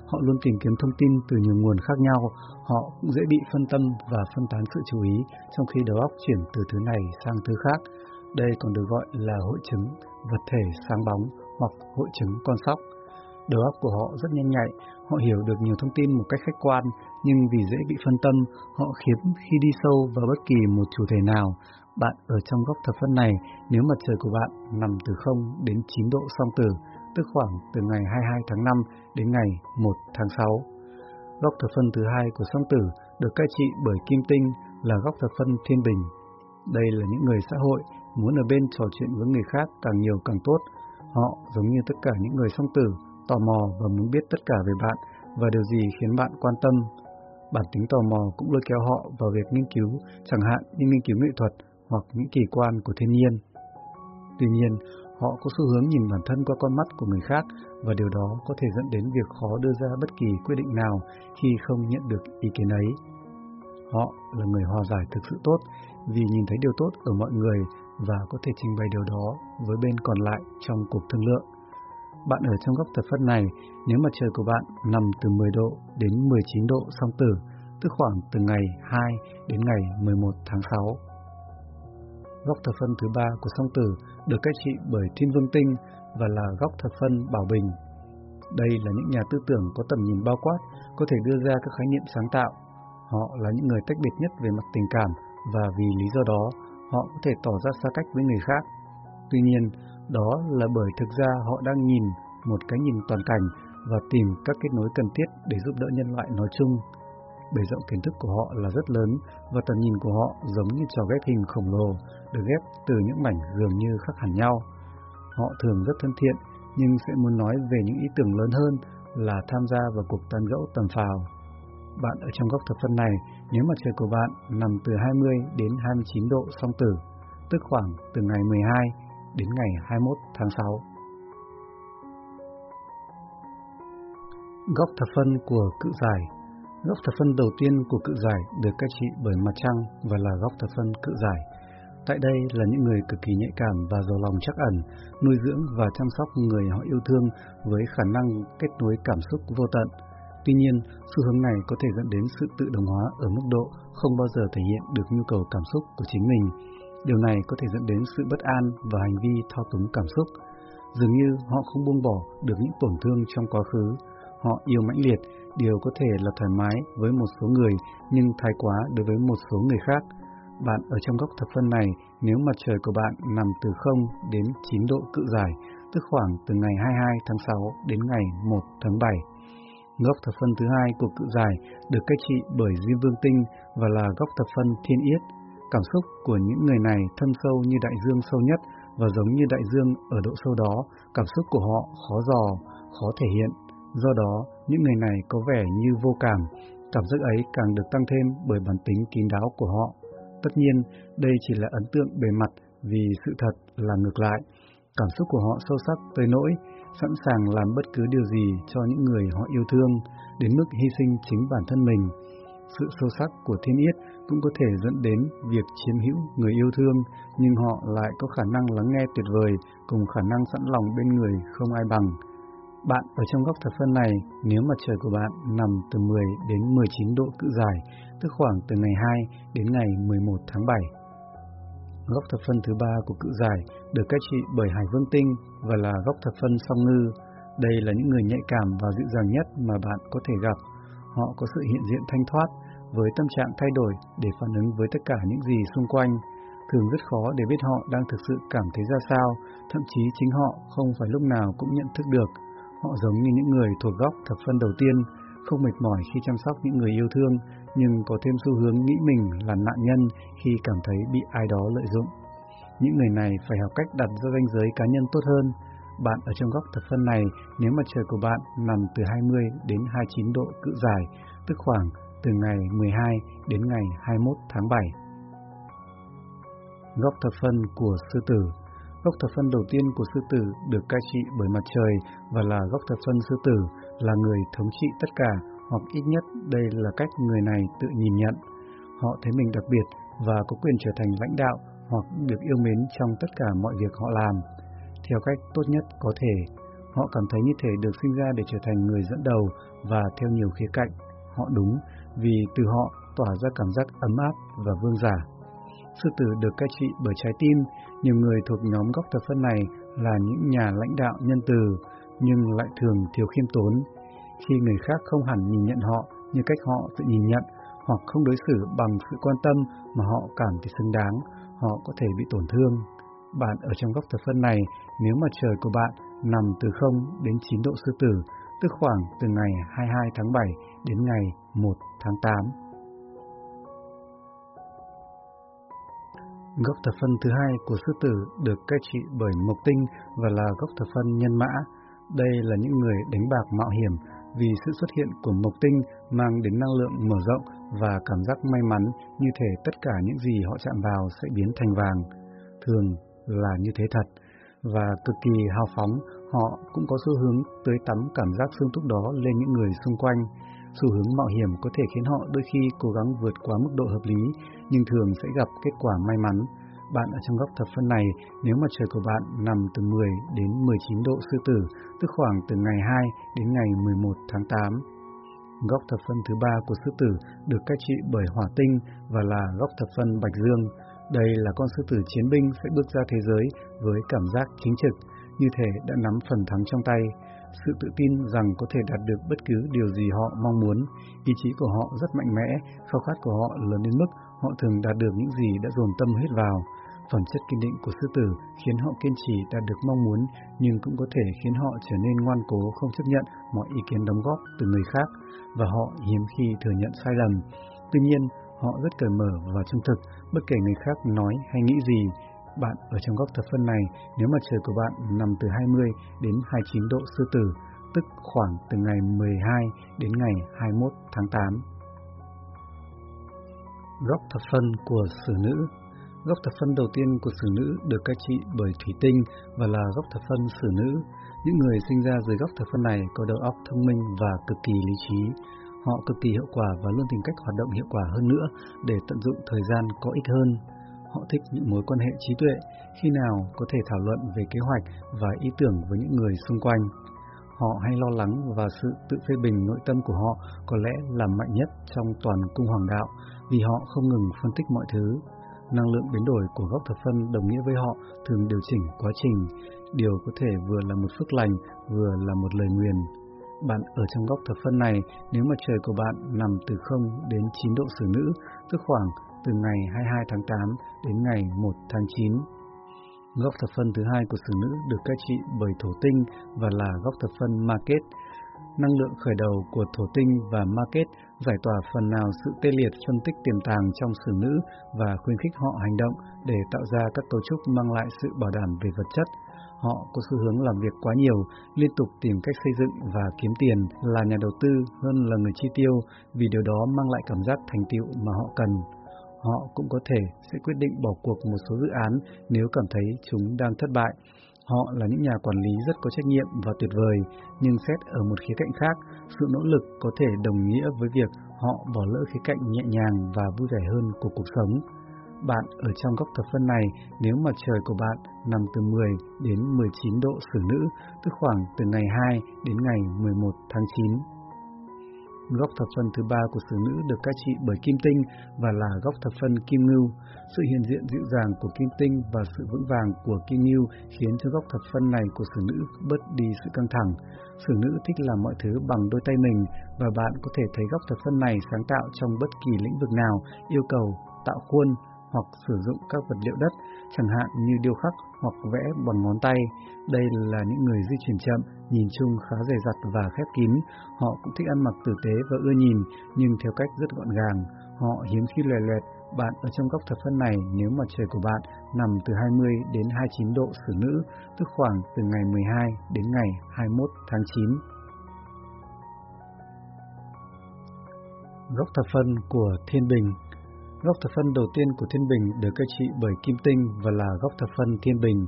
họ luôn tìm kiếm thông tin từ nhiều nguồn khác nhau, họ cũng dễ bị phân tâm và phân tán sự chú ý trong khi đầu óc chuyển từ thứ này sang thứ khác. Đây còn được gọi là hội chứng vật thể sáng bóng hoặc hội chứng con sóc. Đầu óc của họ rất nhanh nhạy, họ hiểu được nhiều thông tin một cách khách quan, nhưng vì dễ bị phân tâm, họ khiếm khi đi sâu vào bất kỳ một chủ thể nào. Bạn ở trong góc thập phân này, nếu mặt trời của bạn nằm từ 0 đến 9 độ song tử, tức khoảng từ ngày 22 tháng 5 đến ngày 1 tháng 6. Góc thập phân thứ hai của song tử được cai trị bởi kim tinh là góc thập phân thiên bình. Đây là những người xã hội, muốn ở bên trò chuyện với người khác càng nhiều càng tốt. Họ, giống như tất cả những người song tử, tò mò và muốn biết tất cả về bạn và điều gì khiến bạn quan tâm. Bản tính tò mò cũng lôi kéo họ vào việc nghiên cứu, chẳng hạn như nghiên cứu nghệ thuật hoặc những kỳ quan của thiên nhiên. Tuy nhiên, họ có xu hướng nhìn bản thân qua con mắt của người khác và điều đó có thể dẫn đến việc khó đưa ra bất kỳ quyết định nào khi không nhận được ý kiến ấy. Họ là người hòa giải thực sự tốt vì nhìn thấy điều tốt ở mọi người và có thể trình bày điều đó với bên còn lại trong cuộc thương lượng. Bạn ở trong góc thập phân này, nếu mặt trời của bạn nằm từ 10 độ đến 19 độ song tử, tức khoảng từ ngày 2 đến ngày 11 tháng 6. Góc thập phân thứ ba của song tử được cách trị bởi thiên vương tinh và là góc thập phân bảo bình. Đây là những nhà tư tưởng có tầm nhìn bao quát, có thể đưa ra các khái niệm sáng tạo. Họ là những người tách biệt nhất về mặt tình cảm và vì lý do đó, họ có thể tỏ ra xa cách với người khác. Tuy nhiên, đó là bởi thực ra họ đang nhìn một cái nhìn toàn cảnh và tìm các kết nối cần thiết để giúp đỡ nhân loại nói chung. Bề rộng kiến thức của họ là rất lớn và tầm nhìn của họ giống như trò ghép hình khổng lồ được ghép từ những mảnh dường như khác hẳn nhau. Họ thường rất thân thiện nhưng sẽ muốn nói về những ý tưởng lớn hơn là tham gia vào cuộc tan gẫu tầm phào. Bạn ở trong góc thập phân này, nếu mặt trời của bạn nằm từ 20 đến 29 độ song tử, tức khoảng từ ngày 12 đến ngày 21 tháng 6. Góc thập phân của cự giải Góc thập phân đầu tiên của cự giải được cai trị bởi mặt trăng và là góc thập phân cự giải. Tại đây là những người cực kỳ nhạy cảm và giàu lòng chắc ẩn, nuôi dưỡng và chăm sóc người họ yêu thương với khả năng kết nối cảm xúc vô tận. Tuy nhiên, xu hướng này có thể dẫn đến sự tự đồng hóa ở mức độ không bao giờ thể hiện được nhu cầu cảm xúc của chính mình. Điều này có thể dẫn đến sự bất an và hành vi thao túng cảm xúc. Dường như họ không buông bỏ được những tổn thương trong quá khứ. Họ yêu mãnh liệt, điều có thể là thoải mái với một số người nhưng thái quá đối với một số người khác. Bạn ở trong góc thập phân này, nếu mặt trời của bạn nằm từ 0 đến 9 độ cự giải, tức khoảng từ ngày 22 tháng 6 đến ngày 1 tháng 7. Góc thập phân thứ hai của cự giải được cách trị bởi Diêm Vương Tinh và là góc thập phân thiên yết. Cảm xúc của những người này thâm sâu như đại dương sâu nhất và giống như đại dương ở độ sâu đó, cảm xúc của họ khó dò, khó thể hiện. Do đó, những người này có vẻ như vô cảm, cảm giác ấy càng được tăng thêm bởi bản tính kín đáo của họ. Tất nhiên, đây chỉ là ấn tượng bề mặt vì sự thật là ngược lại. Cảm xúc của họ sâu sắc tới nỗi sẵn sàng làm bất cứ điều gì cho những người họ yêu thương, đến mức hy sinh chính bản thân mình. Sự sâu sắc của thiên yết cũng có thể dẫn đến việc chiếm hữu người yêu thương, nhưng họ lại có khả năng lắng nghe tuyệt vời cùng khả năng sẵn lòng bên người không ai bằng. Bạn ở trong góc thập phân này, nếu mặt trời của bạn nằm từ 10 đến 19 độ cự giải, tức khoảng từ ngày 2 đến ngày 11 tháng 7. Góc thập phân thứ ba của cự giải được cách trị bởi Hải Vương Tinh và là góc thập phân song ngư. Đây là những người nhạy cảm và dịu dàng nhất mà bạn có thể gặp. Họ có sự hiện diện thanh thoát, với tâm trạng thay đổi để phản ứng với tất cả những gì xung quanh. Thường rất khó để biết họ đang thực sự cảm thấy ra sao, thậm chí chính họ không phải lúc nào cũng nhận thức được. Họ giống như những người thuộc góc thập phân đầu tiên, không mệt mỏi khi chăm sóc những người yêu thương, nhưng có thêm xu hướng nghĩ mình là nạn nhân khi cảm thấy bị ai đó lợi dụng. Những người này phải học cách đặt ra ranh giới cá nhân tốt hơn. Bạn ở trong góc thập phân này, nếu mặt trời của bạn nằm từ 20 đến 29 độ cự giải, tức khoảng từ ngày 12 đến ngày 21 tháng 7. Góc thập phân của sư tử Góc thập phân đầu tiên của sư tử được cai trị bởi mặt trời và là góc thập phân sư tử là người thống trị tất cả hoặc ít nhất đây là cách người này tự nhìn nhận. Họ thấy mình đặc biệt và có quyền trở thành lãnh đạo hoặc được yêu mến trong tất cả mọi việc họ làm. Theo cách tốt nhất có thể, họ cảm thấy như thể được sinh ra để trở thành người dẫn đầu và theo nhiều khía cạnh. Họ đúng vì từ họ tỏa ra cảm giác ấm áp và vương giả. Sư tử được cai trị bởi trái tim, nhiều người thuộc nhóm góc thập phân này là những nhà lãnh đạo nhân từ, nhưng lại thường thiếu khiêm tốn. Khi người khác không hẳn nhìn nhận họ như cách họ tự nhìn nhận, hoặc không đối xử bằng sự quan tâm mà họ cảm thấy xứng đáng, họ có thể bị tổn thương. Bạn ở trong góc thập phân này, nếu mặt trời của bạn nằm từ 0 đến 9 độ sư tử, tức khoảng từ ngày 22 tháng 7 đến ngày 1 tháng 8. Góc thập phân thứ hai của sư tử được cai trị bởi mộc tinh và là góc thập phân nhân mã. Đây là những người đánh bạc mạo hiểm vì sự xuất hiện của mộc tinh mang đến năng lượng mở rộng và cảm giác may mắn như thể tất cả những gì họ chạm vào sẽ biến thành vàng. Thường là như thế thật và cực kỳ hào phóng, họ cũng có xu hướng tới tắm cảm giác sung túc đó lên những người xung quanh. Xu hướng mạo hiểm có thể khiến họ đôi khi cố gắng vượt qua mức độ hợp lý, nhưng thường sẽ gặp kết quả may mắn. Bạn ở trong góc thập phân này, nếu mặt trời của bạn nằm từ 10 đến 19 độ sư tử, tức khoảng từ ngày 2 đến ngày 11 tháng 8. Góc thập phân thứ ba của sư tử được cách trị bởi hỏa tinh và là góc thập phân bạch dương. Đây là con sư tử chiến binh sẽ bước ra thế giới với cảm giác chính trực, như thể đã nắm phần thắng trong tay sự tự tin rằng có thể đạt được bất cứ điều gì họ mong muốn. Ý chí của họ rất mạnh mẽ, khao khát của họ lớn đến mức họ thường đạt được những gì đã dồn tâm huyết vào. Phẩm chất kiên định của sư tử khiến họ kiên trì đạt được mong muốn, nhưng cũng có thể khiến họ trở nên ngoan cố không chấp nhận mọi ý kiến đóng góp từ người khác, và họ hiếm khi thừa nhận sai lầm. Tuy nhiên, họ rất cởi mở và trung thực, bất kể người khác nói hay nghĩ gì, bạn ở trong góc thập phân này, nếu mặt trời của bạn nằm từ 20 đến 29 độ sư tử, tức khoảng từ ngày 12 đến ngày 21 tháng 8. Góc thập phân của sử nữ Góc thập phân đầu tiên của sử nữ được cai trị bởi thủy tinh và là góc thập phân sử nữ. Những người sinh ra dưới góc thập phân này có đầu óc thông minh và cực kỳ lý trí. Họ cực kỳ hiệu quả và luôn tìm cách hoạt động hiệu quả hơn nữa để tận dụng thời gian có ích hơn. Họ thích những mối quan hệ trí tuệ, khi nào có thể thảo luận về kế hoạch và ý tưởng với những người xung quanh. Họ hay lo lắng và sự tự phê bình nội tâm của họ có lẽ là mạnh nhất trong toàn cung hoàng đạo vì họ không ngừng phân tích mọi thứ. Năng lượng biến đổi của góc thập phân đồng nghĩa với họ thường điều chỉnh quá trình, điều có thể vừa là một phước lành, vừa là một lời nguyền. Bạn ở trong góc thập phân này, nếu mặt trời của bạn nằm từ 0 đến 9 độ xử nữ, tức khoảng từ ngày 22 tháng 8 đến ngày 1 tháng 9. Góc thập phân thứ hai của xử nữ được cai trị bởi thổ tinh và là góc thập phân market. Năng lượng khởi đầu của thổ tinh và market giải tỏa phần nào sự tê liệt phân tích tiềm tàng trong xử nữ và khuyến khích họ hành động để tạo ra các cấu trúc mang lại sự bảo đảm về vật chất. Họ có xu hướng làm việc quá nhiều, liên tục tìm cách xây dựng và kiếm tiền là nhà đầu tư hơn là người chi tiêu vì điều đó mang lại cảm giác thành tựu mà họ cần. Họ cũng có thể sẽ quyết định bỏ cuộc một số dự án nếu cảm thấy chúng đang thất bại Họ là những nhà quản lý rất có trách nhiệm và tuyệt vời, nhưng xét ở một khía cạnh khác, sự nỗ lực có thể đồng nghĩa với việc họ bỏ lỡ khía cạnh nhẹ nhàng và vui vẻ hơn của cuộc sống. Bạn ở trong góc thập phân này nếu mặt trời của bạn nằm từ 10 đến 19 độ xử nữ, tức khoảng từ ngày 2 đến ngày 11 tháng 9. Góc thập phân thứ ba của xử nữ được cai trị bởi kim tinh và là góc thập phân kim ngưu. Sự hiện diện dịu dàng của kim tinh và sự vững vàng của kim ngưu khiến cho góc thập phân này của xử nữ bớt đi sự căng thẳng. Xử nữ thích làm mọi thứ bằng đôi tay mình và bạn có thể thấy góc thập phân này sáng tạo trong bất kỳ lĩnh vực nào yêu cầu tạo khuôn hoặc sử dụng các vật liệu đất, chẳng hạn như điêu khắc hoặc vẽ bằng ngón tay. Đây là những người di chuyển chậm, nhìn chung khá dày dặt và khép kín. Họ cũng thích ăn mặc tử tế và ưa nhìn, nhưng theo cách rất gọn gàng. Họ hiếm khi lòe loẹt. Bạn ở trong góc thập phân này nếu mặt trời của bạn nằm từ 20 đến 29 độ xử nữ, tức khoảng từ ngày 12 đến ngày 21 tháng 9. Góc thập phân của Thiên Bình Góc thập phân đầu tiên của Thiên Bình được cai trị bởi Kim Tinh và là góc thập phân Thiên Bình.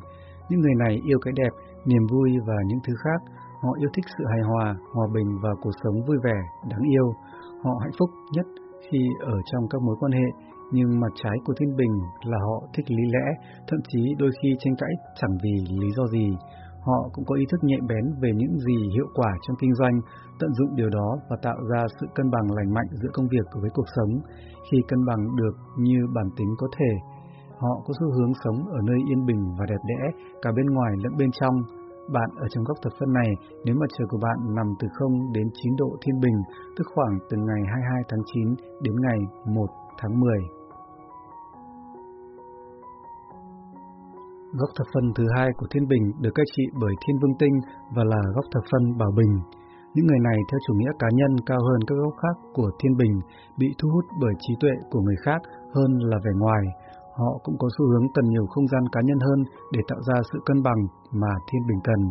Những người này yêu cái đẹp, niềm vui và những thứ khác. Họ yêu thích sự hài hòa, hòa bình và cuộc sống vui vẻ, đáng yêu. Họ hạnh phúc nhất khi ở trong các mối quan hệ, nhưng mặt trái của Thiên Bình là họ thích lý lẽ, thậm chí đôi khi tranh cãi chẳng vì lý do gì. Họ cũng có ý thức nhạy bén về những gì hiệu quả trong kinh doanh, tận dụng điều đó và tạo ra sự cân bằng lành mạnh giữa công việc với cuộc sống. Khi cân bằng được như bản tính có thể, họ có xu hướng sống ở nơi yên bình và đẹp đẽ, cả bên ngoài lẫn bên trong. Bạn ở trong góc thập phân này, nếu mặt trời của bạn nằm từ 0 đến 9 độ thiên bình, tức khoảng từ ngày 22 tháng 9 đến ngày 1 tháng 10. Góc thập phân thứ hai của Thiên Bình được cai trị bởi Thiên Vương Tinh và là góc thập phân Bảo Bình. Những người này theo chủ nghĩa cá nhân cao hơn các góc khác của Thiên Bình, bị thu hút bởi trí tuệ của người khác hơn là vẻ ngoài. Họ cũng có xu hướng cần nhiều không gian cá nhân hơn để tạo ra sự cân bằng mà Thiên Bình cần.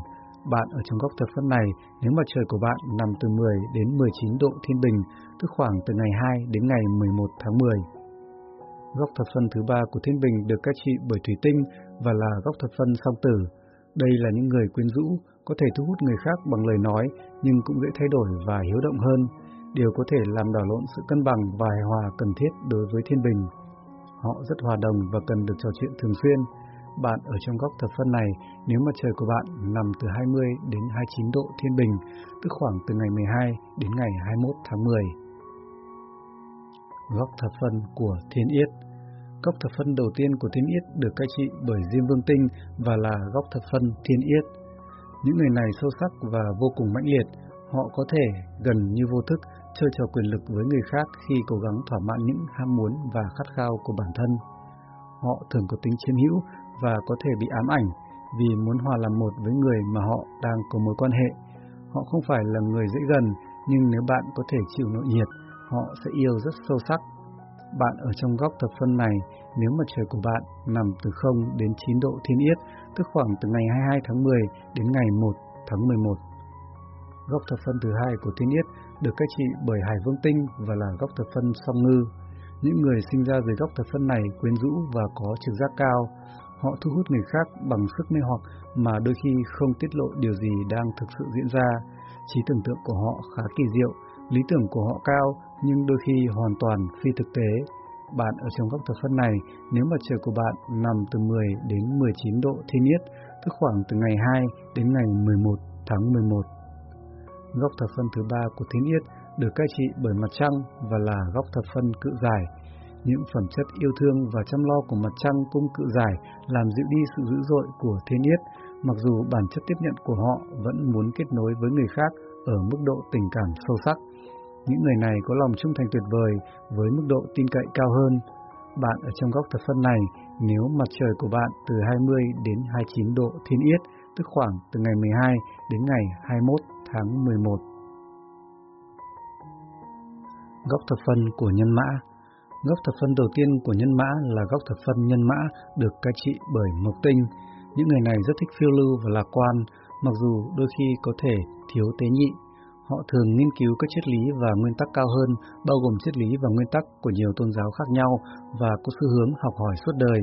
Bạn ở trong góc thập phân này, nếu mặt trời của bạn nằm từ 10 đến 19 độ Thiên Bình, tức khoảng từ ngày 2 đến ngày 11 tháng 10. Góc thập phân thứ ba của Thiên Bình được cai trị bởi Thủy Tinh và là góc thập phân song tử. Đây là những người quyến rũ, có thể thu hút người khác bằng lời nói, nhưng cũng dễ thay đổi và hiếu động hơn. Điều có thể làm đảo lộn sự cân bằng và hài hòa cần thiết đối với Thiên Bình. Họ rất hòa đồng và cần được trò chuyện thường xuyên. Bạn ở trong góc thập phân này, nếu mặt trời của bạn nằm từ 20 đến 29 độ Thiên Bình, tức khoảng từ ngày 12 đến ngày 21 tháng 10 góc thập phân của Thiên Yết. Góc thập phân đầu tiên của Thiên Yết được cai trị bởi Diêm Vương Tinh và là góc thập phân Thiên Yết. Những người này sâu sắc và vô cùng mãnh liệt, họ có thể gần như vô thức chơi trò quyền lực với người khác khi cố gắng thỏa mãn những ham muốn và khát khao của bản thân. Họ thường có tính chiếm hữu và có thể bị ám ảnh vì muốn hòa làm một với người mà họ đang có mối quan hệ. Họ không phải là người dễ gần, nhưng nếu bạn có thể chịu nội nhiệt, họ sẽ yêu rất sâu sắc. Bạn ở trong góc thập phân này, nếu mặt trời của bạn nằm từ 0 đến 9 độ thiên yết, tức khoảng từ ngày 22 tháng 10 đến ngày 1 tháng 11. Góc thập phân thứ hai của thiên yết được cai trị bởi Hải Vương Tinh và là góc thập phân song ngư. Những người sinh ra dưới góc thập phân này quyến rũ và có trực giác cao. Họ thu hút người khác bằng sức mê hoặc mà đôi khi không tiết lộ điều gì đang thực sự diễn ra. Trí tưởng tượng của họ khá kỳ diệu, lý tưởng của họ cao nhưng đôi khi hoàn toàn phi thực tế. Bạn ở trong góc thập phân này, nếu mặt trời của bạn nằm từ 10 đến 19 độ thiên Yết, tức khoảng từ ngày 2 đến ngày 11 tháng 11. Góc thập phân thứ ba của thiên Yết được cai trị bởi mặt trăng và là góc thập phân cự giải. những phẩm chất yêu thương và chăm lo của mặt trăng cung cự giải làm dịu đi sự dữ dội của thiên yết, mặc dù bản chất tiếp nhận của họ vẫn muốn kết nối với người khác ở mức độ tình cảm sâu sắc. Những người này có lòng trung thành tuyệt vời với mức độ tin cậy cao hơn. Bạn ở trong góc thập phân này, nếu mặt trời của bạn từ 20 đến 29 độ thiên yết, tức khoảng từ ngày 12 đến ngày 21 tháng 11. Góc thập phân của nhân mã Góc thập phân đầu tiên của nhân mã là góc thập phân nhân mã được cai trị bởi mộc tinh. Những người này rất thích phiêu lưu và lạc quan, mặc dù đôi khi có thể thiếu tế nhị. Họ thường nghiên cứu các triết lý và nguyên tắc cao hơn, bao gồm triết lý và nguyên tắc của nhiều tôn giáo khác nhau và có xu hướng học hỏi suốt đời.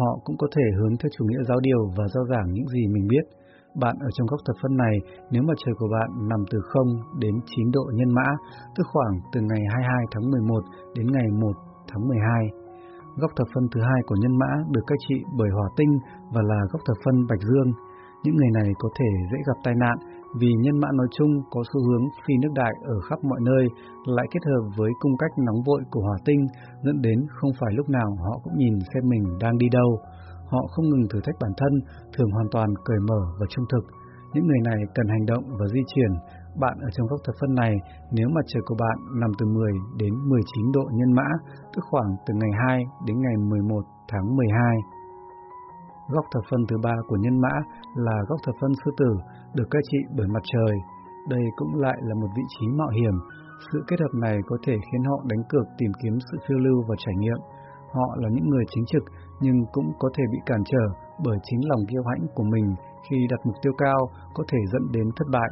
Họ cũng có thể hướng theo chủ nghĩa giáo điều và giao giảng những gì mình biết. Bạn ở trong góc thập phân này, nếu mà trời của bạn nằm từ 0 đến 9 độ nhân mã, tức khoảng từ ngày 22 tháng 11 đến ngày 1 tháng 12. Góc thập phân thứ hai của nhân mã được cai trị bởi hỏa tinh và là góc thập phân bạch dương. Những người này có thể dễ gặp tai nạn vì nhân mã nói chung có xu hướng phi nước đại ở khắp mọi nơi, lại kết hợp với cung cách nóng vội của hỏa tinh, dẫn đến không phải lúc nào họ cũng nhìn xem mình đang đi đâu. Họ không ngừng thử thách bản thân, thường hoàn toàn cởi mở và trung thực. Những người này cần hành động và di chuyển. Bạn ở trong góc thập phân này, nếu mặt trời của bạn nằm từ 10 đến 19 độ nhân mã, tức khoảng từ ngày 2 đến ngày 11 tháng 12. Góc thập phân thứ ba của nhân mã là góc thập phân sư tử, được cai trị bởi mặt trời. Đây cũng lại là một vị trí mạo hiểm. Sự kết hợp này có thể khiến họ đánh cược tìm kiếm sự phiêu lưu và trải nghiệm. Họ là những người chính trực nhưng cũng có thể bị cản trở bởi chính lòng kiêu hãnh của mình khi đặt mục tiêu cao có thể dẫn đến thất bại.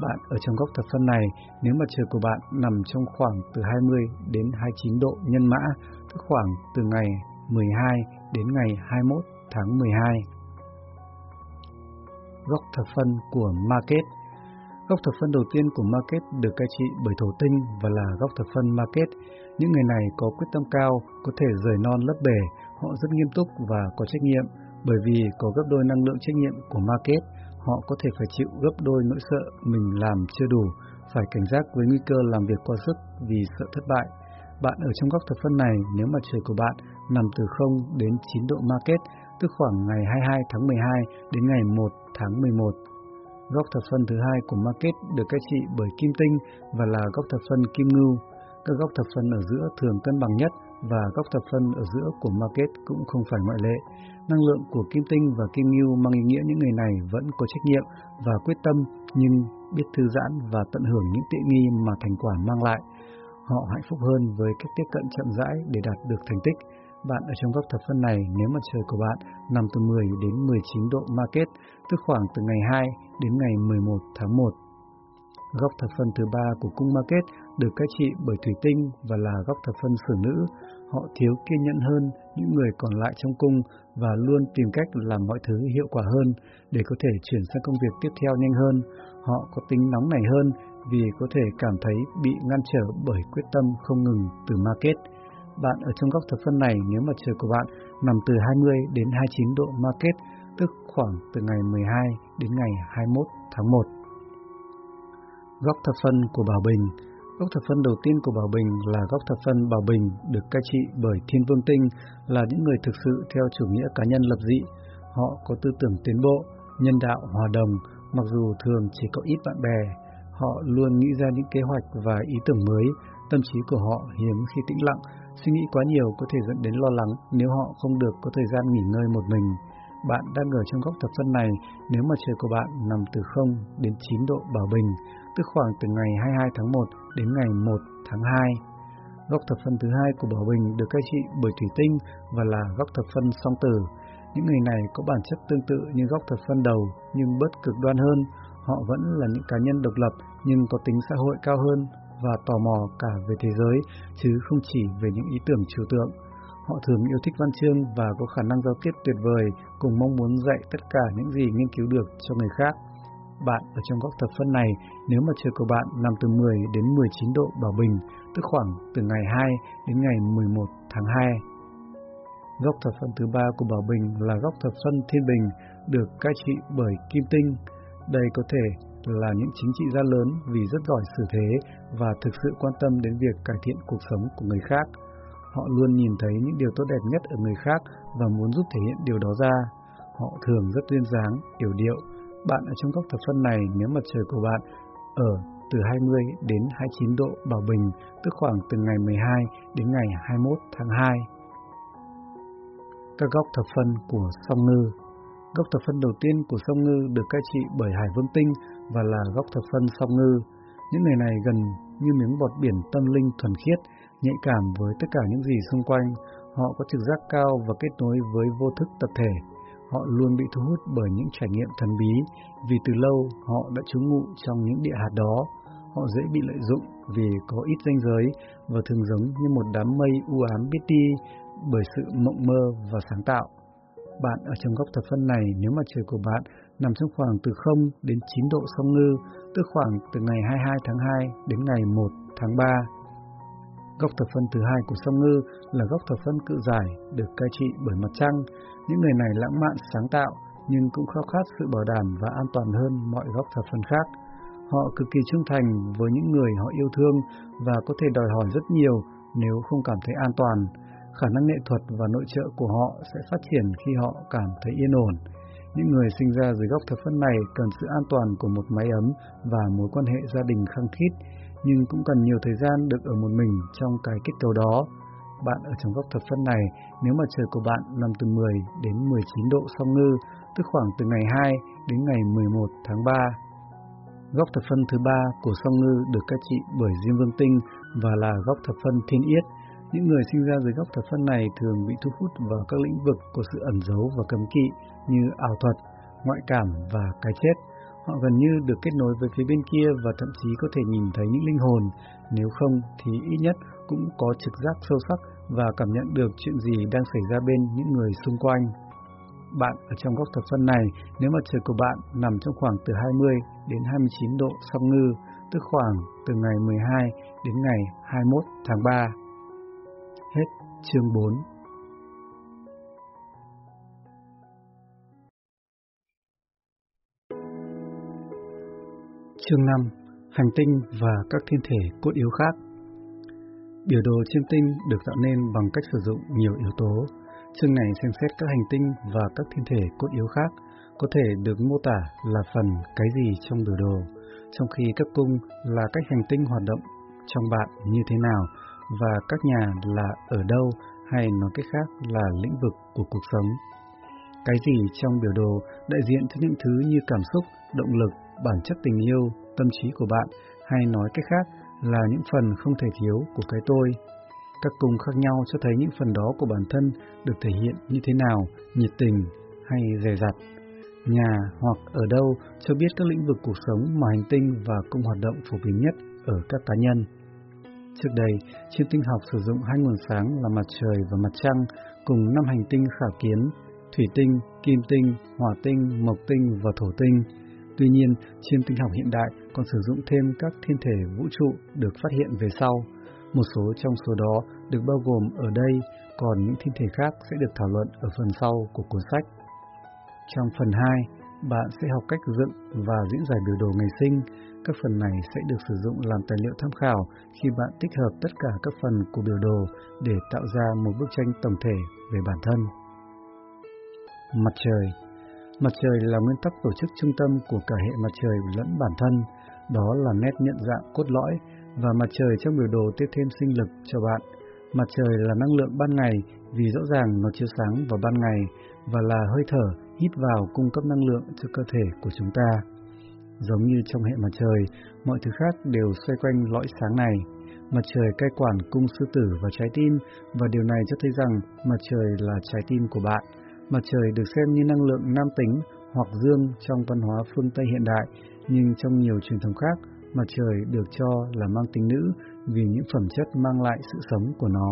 Bạn ở trong góc thập phân này, nếu mặt trời của bạn nằm trong khoảng từ 20 đến 29 độ nhân mã, tức khoảng từ ngày 12 đến ngày 21 tháng 12. Góc thập phân của Market Góc thập phân đầu tiên của Market được cai trị bởi thổ tinh và là góc thập phân Market. Những người này có quyết tâm cao, có thể rời non lấp bể, họ rất nghiêm túc và có trách nhiệm, bởi vì có gấp đôi năng lượng trách nhiệm của Market, họ có thể phải chịu gấp đôi nỗi sợ mình làm chưa đủ, phải cảnh giác với nguy cơ làm việc quá sức vì sợ thất bại. Bạn ở trong góc thập phân này, nếu mặt trời của bạn nằm từ 0 đến 9 độ Market, tức khoảng ngày 22 tháng 12 đến ngày 1 tháng 11. Góc thập phân thứ hai của Market được cai trị bởi kim tinh và là góc thập phân kim ngưu. Các góc thập phân ở giữa thường cân bằng nhất và góc thập phân ở giữa của Market cũng không phải ngoại lệ. Năng lượng của kim tinh và kim ngưu mang ý nghĩa những người này vẫn có trách nhiệm và quyết tâm nhưng biết thư giãn và tận hưởng những tiện nghi mà thành quả mang lại. Họ hạnh phúc hơn với cách tiếp cận chậm rãi để đạt được thành tích bạn ở trong góc thập phân này nếu mặt trời của bạn nằm từ 10 đến 19 độ market, tức khoảng từ ngày 2 đến ngày 11 tháng 1. Góc thập phân thứ ba của cung market được cai trị bởi thủy tinh và là góc thập phân sử nữ. Họ thiếu kiên nhẫn hơn những người còn lại trong cung và luôn tìm cách làm mọi thứ hiệu quả hơn để có thể chuyển sang công việc tiếp theo nhanh hơn. Họ có tính nóng nảy hơn vì có thể cảm thấy bị ngăn trở bởi quyết tâm không ngừng từ market bạn ở trong góc thập phân này nếu mặt trời của bạn nằm từ 20 đến 29 độ market, tức khoảng từ ngày 12 đến ngày 21 tháng 1. Góc thập phân của Bảo Bình Góc thập phân đầu tiên của Bảo Bình là góc thập phân Bảo Bình được cai trị bởi Thiên Vương Tinh là những người thực sự theo chủ nghĩa cá nhân lập dị. Họ có tư tưởng tiến bộ, nhân đạo, hòa đồng, mặc dù thường chỉ có ít bạn bè. Họ luôn nghĩ ra những kế hoạch và ý tưởng mới, tâm trí của họ hiếm khi tĩnh lặng Suy nghĩ quá nhiều có thể dẫn đến lo lắng nếu họ không được có thời gian nghỉ ngơi một mình. Bạn đang ở trong góc thập phân này nếu mặt trời của bạn nằm từ 0 đến 9 độ bảo bình, tức khoảng từ ngày 22 tháng 1 đến ngày 1 tháng 2. Góc thập phân thứ hai của Bảo Bình được cai trị bởi thủy tinh và là góc thập phân song tử. Những người này có bản chất tương tự như góc thập phân đầu nhưng bớt cực đoan hơn. Họ vẫn là những cá nhân độc lập nhưng có tính xã hội cao hơn và tò mò cả về thế giới, chứ không chỉ về những ý tưởng trừu tượng. Họ thường yêu thích văn chương và có khả năng giao tiếp tuyệt vời, cùng mong muốn dạy tất cả những gì nghiên cứu được cho người khác. Bạn ở trong góc thập phân này, nếu mà trời của bạn nằm từ 10 đến 19 độ bảo bình, tức khoảng từ ngày 2 đến ngày 11 tháng 2. Góc thập phân thứ ba của Bảo Bình là góc thập phân Thiên Bình, được cai trị bởi Kim Tinh. Đây có thể là những chính trị gia lớn vì rất giỏi xử thế và thực sự quan tâm đến việc cải thiện cuộc sống của người khác. Họ luôn nhìn thấy những điều tốt đẹp nhất ở người khác và muốn giúp thể hiện điều đó ra. Họ thường rất duyên dáng, yểu điệu. Bạn ở trong góc thập phân này nếu mặt trời của bạn ở từ 20 đến 29 độ bảo bình, tức khoảng từ ngày 12 đến ngày 21 tháng 2. Các góc thập phân của song ngư Góc thập phân đầu tiên của song ngư được cai trị bởi Hải Vương Tinh và là gốc thập phân song ngư. Những người này gần như miếng bọt biển tâm linh thuần khiết, nhạy cảm với tất cả những gì xung quanh. Họ có trực giác cao và kết nối với vô thức tập thể. Họ luôn bị thu hút bởi những trải nghiệm thần bí, vì từ lâu họ đã trú ngụ trong những địa hạt đó. Họ dễ bị lợi dụng vì có ít danh giới và thường giống như một đám mây u ám biết đi bởi sự mộng mơ và sáng tạo. Bạn ở trong góc thập phân này nếu mà trời của bạn nằm trong khoảng từ 0 đến 9 độ song ngư, tức khoảng từ ngày 22 tháng 2 đến ngày 1 tháng 3. Góc thập phân thứ hai của song ngư là góc thập phân cự giải được cai trị bởi mặt trăng. Những người này lãng mạn sáng tạo nhưng cũng khao khát sự bảo đảm và an toàn hơn mọi góc thập phân khác. Họ cực kỳ trung thành với những người họ yêu thương và có thể đòi hỏi rất nhiều nếu không cảm thấy an toàn khả năng nghệ thuật và nội trợ của họ sẽ phát triển khi họ cảm thấy yên ổn. Những người sinh ra dưới góc thập phân này cần sự an toàn của một mái ấm và mối quan hệ gia đình khăng khít, nhưng cũng cần nhiều thời gian được ở một mình trong cái kết cấu đó. Bạn ở trong góc thập phân này, nếu mà trời của bạn nằm từ 10 đến 19 độ song ngư, tức khoảng từ ngày 2 đến ngày 11 tháng 3. Góc thập phân thứ ba của song ngư được cai trị bởi Diêm Vương Tinh và là góc thập phân thiên yết, những người sinh ra dưới góc thập phân này thường bị thu hút vào các lĩnh vực của sự ẩn giấu và cấm kỵ như ảo thuật, ngoại cảm và cái chết. Họ gần như được kết nối với phía bên kia và thậm chí có thể nhìn thấy những linh hồn, nếu không thì ít nhất cũng có trực giác sâu sắc và cảm nhận được chuyện gì đang xảy ra bên những người xung quanh. Bạn ở trong góc thập phân này, nếu mặt trời của bạn nằm trong khoảng từ 20 đến 29 độ song ngư, tức khoảng từ ngày 12 đến ngày 21 tháng 3. Hết chương 4 Chương 5 Hành tinh và các thiên thể cốt yếu khác Biểu đồ chiêm tinh được tạo nên bằng cách sử dụng nhiều yếu tố. Chương này xem xét các hành tinh và các thiên thể cốt yếu khác có thể được mô tả là phần cái gì trong biểu đồ, trong khi các cung là cách hành tinh hoạt động trong bạn như thế nào và các nhà là ở đâu hay nói cách khác là lĩnh vực của cuộc sống. Cái gì trong biểu đồ đại diện cho những thứ như cảm xúc, động lực, bản chất tình yêu, tâm trí của bạn hay nói cách khác là những phần không thể thiếu của cái tôi. Các cung khác nhau cho thấy những phần đó của bản thân được thể hiện như thế nào, nhiệt tình hay dè dặt. Nhà hoặc ở đâu cho biết các lĩnh vực cuộc sống mà hành tinh và cung hoạt động phổ biến nhất ở các cá nhân. Trước đây, chiêm tinh học sử dụng hai nguồn sáng là mặt trời và mặt trăng cùng năm hành tinh khảo kiến, thủy tinh, kim tinh, hỏa tinh, mộc tinh và thổ tinh. Tuy nhiên, chiêm tinh học hiện đại còn sử dụng thêm các thiên thể vũ trụ được phát hiện về sau. Một số trong số đó được bao gồm ở đây, còn những thiên thể khác sẽ được thảo luận ở phần sau của cuốn sách. Trong phần 2, bạn sẽ học cách dựng và diễn giải biểu đồ ngày sinh, các phần này sẽ được sử dụng làm tài liệu tham khảo khi bạn tích hợp tất cả các phần của biểu đồ để tạo ra một bức tranh tổng thể về bản thân. Mặt trời Mặt trời là nguyên tắc tổ chức trung tâm của cả hệ mặt trời lẫn bản thân, đó là nét nhận dạng cốt lõi và mặt trời trong biểu đồ tiếp thêm sinh lực cho bạn. Mặt trời là năng lượng ban ngày vì rõ ràng nó chiếu sáng vào ban ngày và là hơi thở hít vào cung cấp năng lượng cho cơ thể của chúng ta. Giống như trong hệ mặt trời, mọi thứ khác đều xoay quanh lõi sáng này. Mặt trời cai quản cung sư tử và trái tim, và điều này cho thấy rằng mặt trời là trái tim của bạn. Mặt trời được xem như năng lượng nam tính hoặc dương trong văn hóa phương Tây hiện đại, nhưng trong nhiều truyền thống khác, mặt trời được cho là mang tính nữ vì những phẩm chất mang lại sự sống của nó.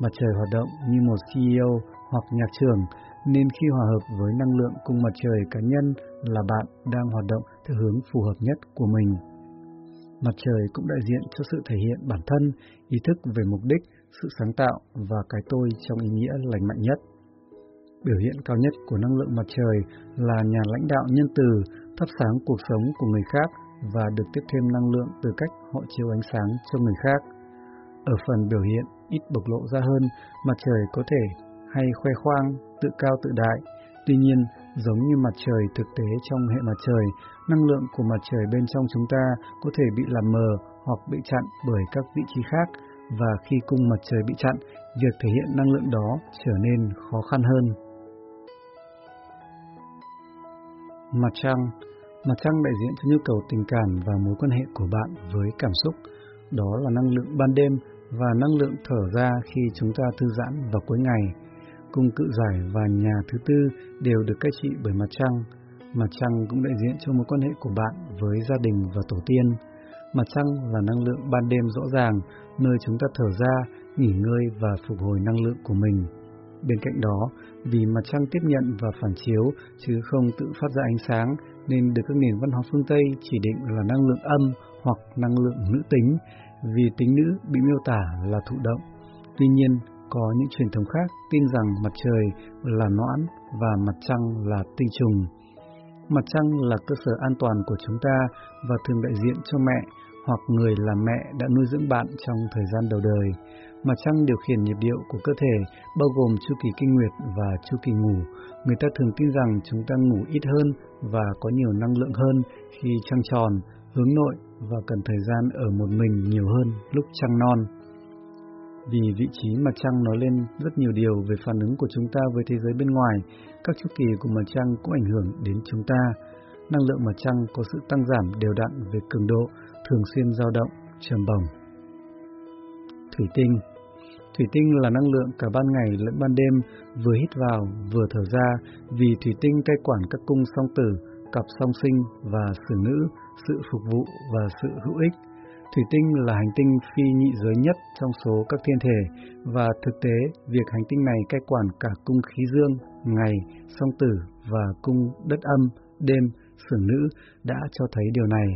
Mặt trời hoạt động như một CEO hoặc nhạc trưởng, nên khi hòa hợp với năng lượng cung mặt trời cá nhân là bạn đang hoạt động theo hướng phù hợp nhất của mình. Mặt trời cũng đại diện cho sự thể hiện bản thân, ý thức về mục đích, sự sáng tạo và cái tôi trong ý nghĩa lành mạnh nhất. Biểu hiện cao nhất của năng lượng mặt trời là nhà lãnh đạo nhân từ, thắp sáng cuộc sống của người khác và được tiếp thêm năng lượng từ cách họ chiếu ánh sáng cho người khác. Ở phần biểu hiện ít bộc lộ ra hơn, mặt trời có thể hay khoe khoang, tự cao tự đại. Tuy nhiên, giống như mặt trời thực tế trong hệ mặt trời, năng lượng của mặt trời bên trong chúng ta có thể bị làm mờ hoặc bị chặn bởi các vị trí khác, và khi cung mặt trời bị chặn, việc thể hiện năng lượng đó trở nên khó khăn hơn. Mặt trăng Mặt trăng đại diện cho nhu cầu tình cảm và mối quan hệ của bạn với cảm xúc. Đó là năng lượng ban đêm và năng lượng thở ra khi chúng ta thư giãn vào cuối ngày. Cung cự giải và nhà thứ tư đều được cai trị bởi mặt trăng. Mặt trăng cũng đại diện cho mối quan hệ của bạn với gia đình và tổ tiên. Mặt trăng là năng lượng ban đêm rõ ràng, nơi chúng ta thở ra, nghỉ ngơi và phục hồi năng lượng của mình. Bên cạnh đó, vì mặt trăng tiếp nhận và phản chiếu chứ không tự phát ra ánh sáng, nên được các nền văn hóa phương Tây chỉ định là năng lượng âm hoặc năng lượng nữ tính, vì tính nữ bị miêu tả là thụ động. Tuy nhiên, có những truyền thống khác tin rằng mặt trời là noãn và mặt trăng là tinh trùng. Mặt trăng là cơ sở an toàn của chúng ta và thường đại diện cho mẹ hoặc người là mẹ đã nuôi dưỡng bạn trong thời gian đầu đời. Mặt trăng điều khiển nhịp điệu của cơ thể, bao gồm chu kỳ kinh nguyệt và chu kỳ ngủ. Người ta thường tin rằng chúng ta ngủ ít hơn và có nhiều năng lượng hơn khi trăng tròn, hướng nội và cần thời gian ở một mình nhiều hơn lúc trăng non. Vì vị trí mặt trăng nói lên rất nhiều điều về phản ứng của chúng ta với thế giới bên ngoài, các chu kỳ của mặt trăng cũng ảnh hưởng đến chúng ta. Năng lượng mặt trăng có sự tăng giảm đều đặn về cường độ, thường xuyên dao động, trầm bổng. Thủy tinh Thủy tinh là năng lượng cả ban ngày lẫn ban đêm, vừa hít vào, vừa thở ra, vì thủy tinh cai quản các cung song tử, cặp song sinh và xử nữ, sự phục vụ và sự hữu ích. Thủy tinh là hành tinh phi nhị giới nhất trong số các thiên thể, và thực tế, việc hành tinh này cai quản cả cung khí dương, ngày, song tử và cung đất âm, đêm, sử nữ đã cho thấy điều này.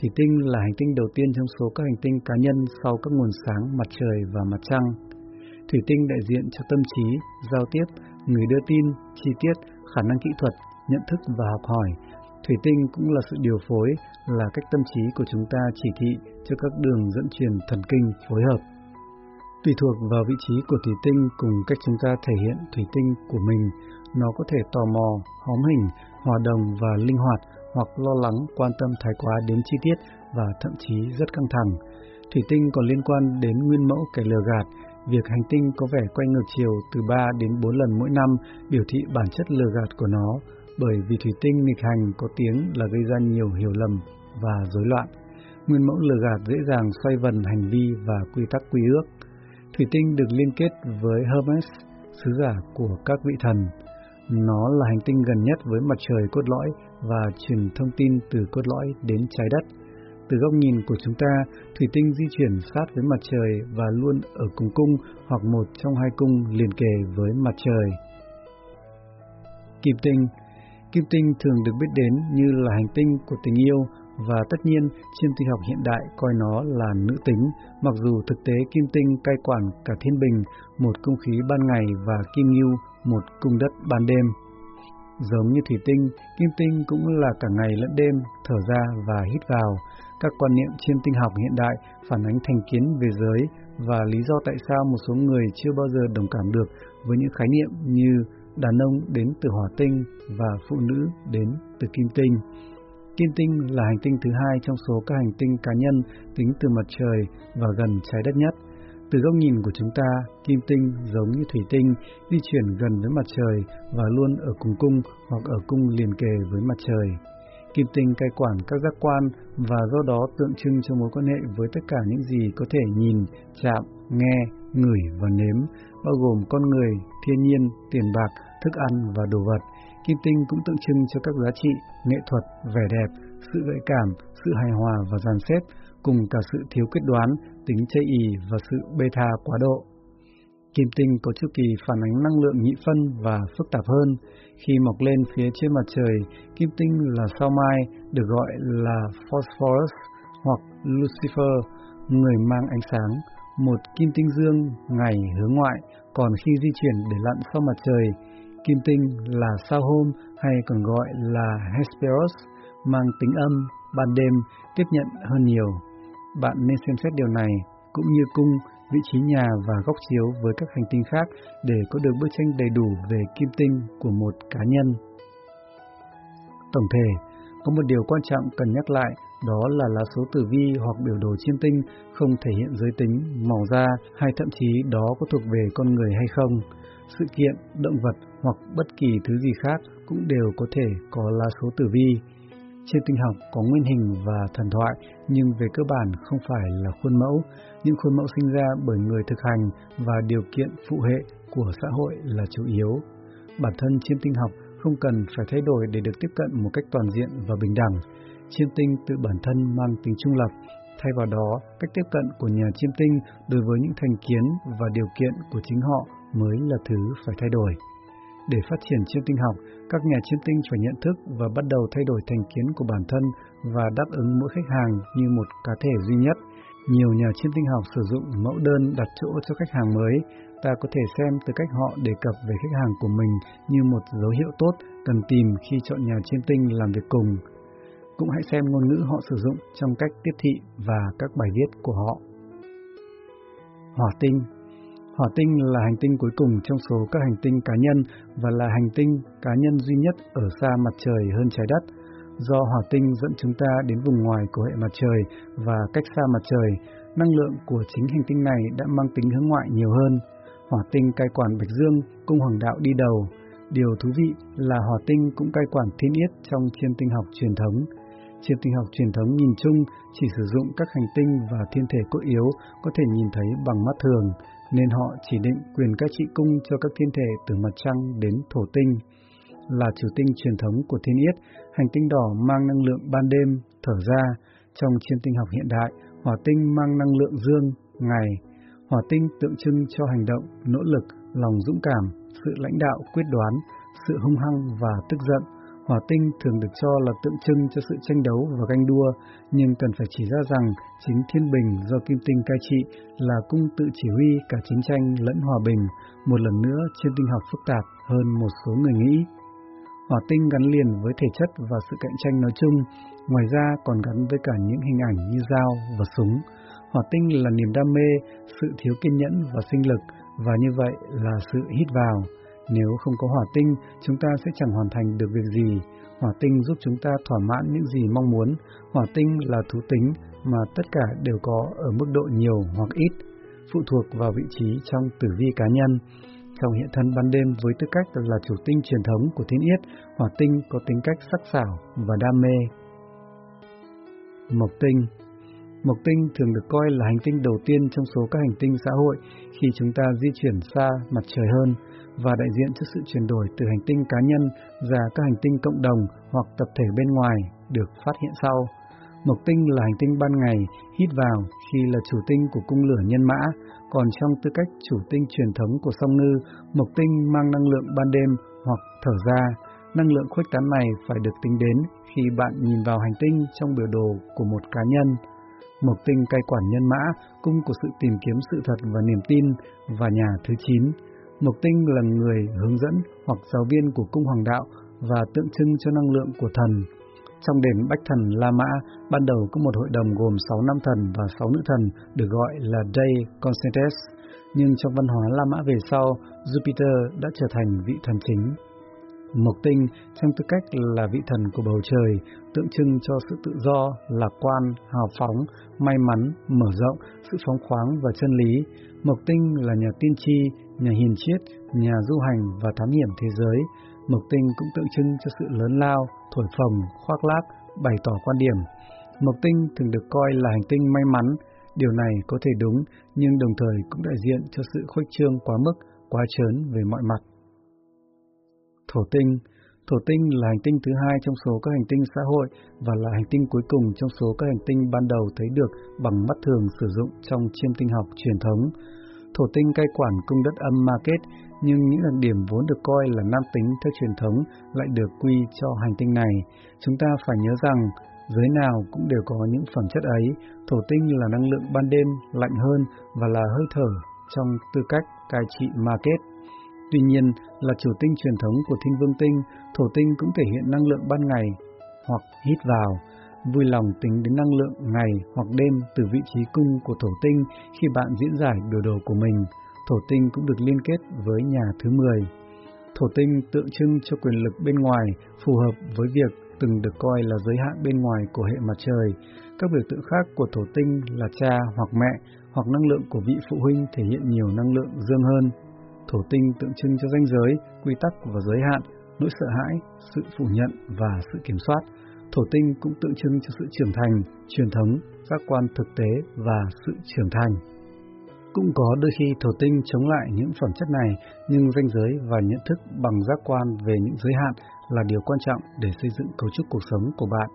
Thủy tinh là hành tinh đầu tiên trong số các hành tinh cá nhân sau các nguồn sáng mặt trời và mặt trăng. Thủy tinh đại diện cho tâm trí, giao tiếp, người đưa tin, chi tiết, khả năng kỹ thuật, nhận thức và học hỏi. Thủy tinh cũng là sự điều phối, là cách tâm trí của chúng ta chỉ thị cho các đường dẫn truyền thần kinh phối hợp. Tùy thuộc vào vị trí của thủy tinh cùng cách chúng ta thể hiện thủy tinh của mình, nó có thể tò mò, hóm hình, hòa đồng và linh hoạt hoặc lo lắng, quan tâm thái quá đến chi tiết và thậm chí rất căng thẳng. Thủy tinh còn liên quan đến nguyên mẫu kẻ lừa gạt, việc hành tinh có vẻ quay ngược chiều từ 3 đến 4 lần mỗi năm biểu thị bản chất lừa gạt của nó, bởi vì thủy tinh nghịch hành có tiếng là gây ra nhiều hiểu lầm và rối loạn. Nguyên mẫu lừa gạt dễ dàng xoay vần hành vi và quy tắc quy ước. Thủy tinh được liên kết với Hermes, sứ giả của các vị thần. Nó là hành tinh gần nhất với mặt trời cốt lõi và truyền thông tin từ cốt lõi đến trái đất. Từ góc nhìn của chúng ta, thủy tinh di chuyển sát với mặt trời và luôn ở cùng cung hoặc một trong hai cung liền kề với mặt trời. Kim tinh Kim tinh thường được biết đến như là hành tinh của tình yêu và tất nhiên chiêm tinh học hiện đại coi nó là nữ tính, mặc dù thực tế kim tinh cai quản cả thiên bình, một cung khí ban ngày và kim ngưu, một cung đất ban đêm. Giống như thủy tinh, kim tinh cũng là cả ngày lẫn đêm, thở ra và hít vào. Các quan niệm chiêm tinh học hiện đại phản ánh thành kiến về giới và lý do tại sao một số người chưa bao giờ đồng cảm được với những khái niệm như đàn ông đến từ hỏa tinh và phụ nữ đến từ kim tinh. Kim tinh là hành tinh thứ hai trong số các hành tinh cá nhân tính từ mặt trời và gần trái đất nhất. Từ góc nhìn của chúng ta, kim tinh giống như thủy tinh, di chuyển gần với mặt trời và luôn ở cùng cung hoặc ở cung liền kề với mặt trời. Kim tinh cai quản các giác quan và do đó tượng trưng cho mối quan hệ với tất cả những gì có thể nhìn, chạm, nghe, ngửi và nếm, bao gồm con người, thiên nhiên, tiền bạc, thức ăn và đồ vật. Kim tinh cũng tượng trưng cho các giá trị, nghệ thuật, vẻ đẹp, sự gợi cảm, sự hài hòa và dàn xếp, cùng cả sự thiếu quyết đoán, tính chây ì và sự bê tha quá độ. Kim tinh có chu kỳ phản ánh năng lượng nhị phân và phức tạp hơn. Khi mọc lên phía trên mặt trời, kim tinh là sao mai, được gọi là Phosphorus hoặc Lucifer, người mang ánh sáng, một kim tinh dương ngày hướng ngoại, còn khi di chuyển để lặn sau mặt trời, kim tinh là sao hôm hay còn gọi là Hesperus, mang tính âm, ban đêm tiếp nhận hơn nhiều. Bạn nên xem xét điều này, cũng như cung vị trí nhà và góc chiếu với các hành tinh khác để có được bức tranh đầy đủ về kim tinh của một cá nhân. Tổng thể, có một điều quan trọng cần nhắc lại đó là lá số tử vi hoặc biểu đồ chiêm tinh không thể hiện giới tính, màu da hay thậm chí đó có thuộc về con người hay không. Sự kiện, động vật hoặc bất kỳ thứ gì khác cũng đều có thể có lá số tử vi. Trên tinh học có nguyên hình và thần thoại, nhưng về cơ bản không phải là khuôn mẫu. Những khuôn mẫu sinh ra bởi người thực hành và điều kiện phụ hệ của xã hội là chủ yếu. Bản thân chiêm tinh học không cần phải thay đổi để được tiếp cận một cách toàn diện và bình đẳng. Chiêm tinh tự bản thân mang tính trung lập, thay vào đó, cách tiếp cận của nhà chiêm tinh đối với những thành kiến và điều kiện của chính họ mới là thứ phải thay đổi. Để phát triển chiêm tinh học, các nhà chiêm tinh phải nhận thức và bắt đầu thay đổi thành kiến của bản thân và đáp ứng mỗi khách hàng như một cá thể duy nhất. Nhiều nhà chiêm tinh học sử dụng mẫu đơn đặt chỗ cho khách hàng mới. Ta có thể xem từ cách họ đề cập về khách hàng của mình như một dấu hiệu tốt cần tìm khi chọn nhà chiêm tinh làm việc cùng. Cũng hãy xem ngôn ngữ họ sử dụng trong cách tiếp thị và các bài viết của họ. Hỏa tinh Hỏa tinh là hành tinh cuối cùng trong số các hành tinh cá nhân và là hành tinh cá nhân duy nhất ở xa mặt trời hơn trái đất. Do hỏa tinh dẫn chúng ta đến vùng ngoài của hệ mặt trời và cách xa mặt trời, năng lượng của chính hành tinh này đã mang tính hướng ngoại nhiều hơn. Hỏa tinh cai quản Bạch Dương, cung hoàng đạo đi đầu. Điều thú vị là hỏa tinh cũng cai quản thiên yết trong chiêm tinh học truyền thống. Chiêm tinh học truyền thống nhìn chung chỉ sử dụng các hành tinh và thiên thể cốt yếu có thể nhìn thấy bằng mắt thường, nên họ chỉ định quyền cai trị cung cho các thiên thể từ mặt trăng đến thổ tinh. Là chủ tinh truyền thống của thiên yết, hành tinh đỏ mang năng lượng ban đêm, thở ra. Trong chiêm tinh học hiện đại, hỏa tinh mang năng lượng dương, ngày. Hỏa tinh tượng trưng cho hành động, nỗ lực, lòng dũng cảm, sự lãnh đạo quyết đoán, sự hung hăng và tức giận, Hỏa tinh thường được cho là tượng trưng cho sự tranh đấu và ganh đua, nhưng cần phải chỉ ra rằng chính thiên bình do kim tinh cai trị là cung tự chỉ huy cả chiến tranh lẫn hòa bình, một lần nữa trên tinh học phức tạp hơn một số người nghĩ. Hỏa tinh gắn liền với thể chất và sự cạnh tranh nói chung, ngoài ra còn gắn với cả những hình ảnh như dao và súng. Hỏa tinh là niềm đam mê, sự thiếu kiên nhẫn và sinh lực, và như vậy là sự hít vào, nếu không có hỏa tinh, chúng ta sẽ chẳng hoàn thành được việc gì. Hỏa tinh giúp chúng ta thỏa mãn những gì mong muốn. Hỏa tinh là thú tính mà tất cả đều có ở mức độ nhiều hoặc ít, phụ thuộc vào vị trí trong tử vi cá nhân. Trong hiện thân ban đêm với tư cách là chủ tinh truyền thống của thiên yết, hỏa tinh có tính cách sắc sảo và đam mê. Mộc tinh Mộc tinh thường được coi là hành tinh đầu tiên trong số các hành tinh xã hội khi chúng ta di chuyển xa mặt trời hơn và đại diện cho sự chuyển đổi từ hành tinh cá nhân ra các hành tinh cộng đồng hoặc tập thể bên ngoài được phát hiện sau. Mộc tinh là hành tinh ban ngày hít vào khi là chủ tinh của cung lửa nhân mã, còn trong tư cách chủ tinh truyền thống của song ngư, mộc tinh mang năng lượng ban đêm hoặc thở ra. Năng lượng khuếch tán này phải được tính đến khi bạn nhìn vào hành tinh trong biểu đồ của một cá nhân. Mộc tinh cai quản nhân mã, cung của sự tìm kiếm sự thật và niềm tin, và nhà thứ 9 Mộc Tinh là người hướng dẫn hoặc giáo viên của cung hoàng đạo và tượng trưng cho năng lượng của thần. Trong đền Bách Thần La Mã, ban đầu có một hội đồng gồm 6 nam thần và 6 nữ thần được gọi là Dei Constantes, nhưng trong văn hóa La Mã về sau, Jupiter đã trở thành vị thần chính. Mộc Tinh trong tư cách là vị thần của bầu trời, tượng trưng cho sự tự do, lạc quan, hào phóng, may mắn, mở rộng, sự phóng khoáng và chân lý. Mộc Tinh là nhà tiên tri, nhà hiền triết, nhà du hành và thám hiểm thế giới. Mộc tinh cũng tượng trưng cho sự lớn lao, thổi phồng, khoác lác, bày tỏ quan điểm. Mộc tinh thường được coi là hành tinh may mắn, điều này có thể đúng nhưng đồng thời cũng đại diện cho sự khuếch trương quá mức, quá trớn về mọi mặt. Thổ tinh Thổ tinh là hành tinh thứ hai trong số các hành tinh xã hội và là hành tinh cuối cùng trong số các hành tinh ban đầu thấy được bằng mắt thường sử dụng trong chiêm tinh học truyền thống. Thổ tinh cai quản cung đất âm Market, nhưng những đặc điểm vốn được coi là nam tính theo truyền thống lại được quy cho hành tinh này. Chúng ta phải nhớ rằng, giới nào cũng đều có những phẩm chất ấy, thổ tinh là năng lượng ban đêm lạnh hơn và là hơi thở trong tư cách cai trị ma kết Tuy nhiên, là chủ tinh truyền thống của thiên vương tinh, thổ tinh cũng thể hiện năng lượng ban ngày hoặc hít vào. vui lòng tính đến năng lượng ngày hoặc đêm từ vị trí cung của thổ tinh khi bạn diễn giải biểu đồ của mình. Thổ tinh cũng được liên kết với nhà thứ 10. Thổ tinh tượng trưng cho quyền lực bên ngoài, phù hợp với việc từng được coi là giới hạn bên ngoài của hệ mặt trời. Các biểu tượng khác của thổ tinh là cha hoặc mẹ, hoặc năng lượng của vị phụ huynh thể hiện nhiều năng lượng dương hơn. Thổ tinh tượng trưng cho danh giới, quy tắc và giới hạn, nỗi sợ hãi, sự phủ nhận và sự kiểm soát. Thổ tinh cũng tượng trưng cho sự trưởng thành, truyền thống, giác quan thực tế và sự trưởng thành. Cũng có đôi khi thổ tinh chống lại những phẩm chất này, nhưng danh giới và nhận thức bằng giác quan về những giới hạn là điều quan trọng để xây dựng cấu trúc cuộc sống của bạn.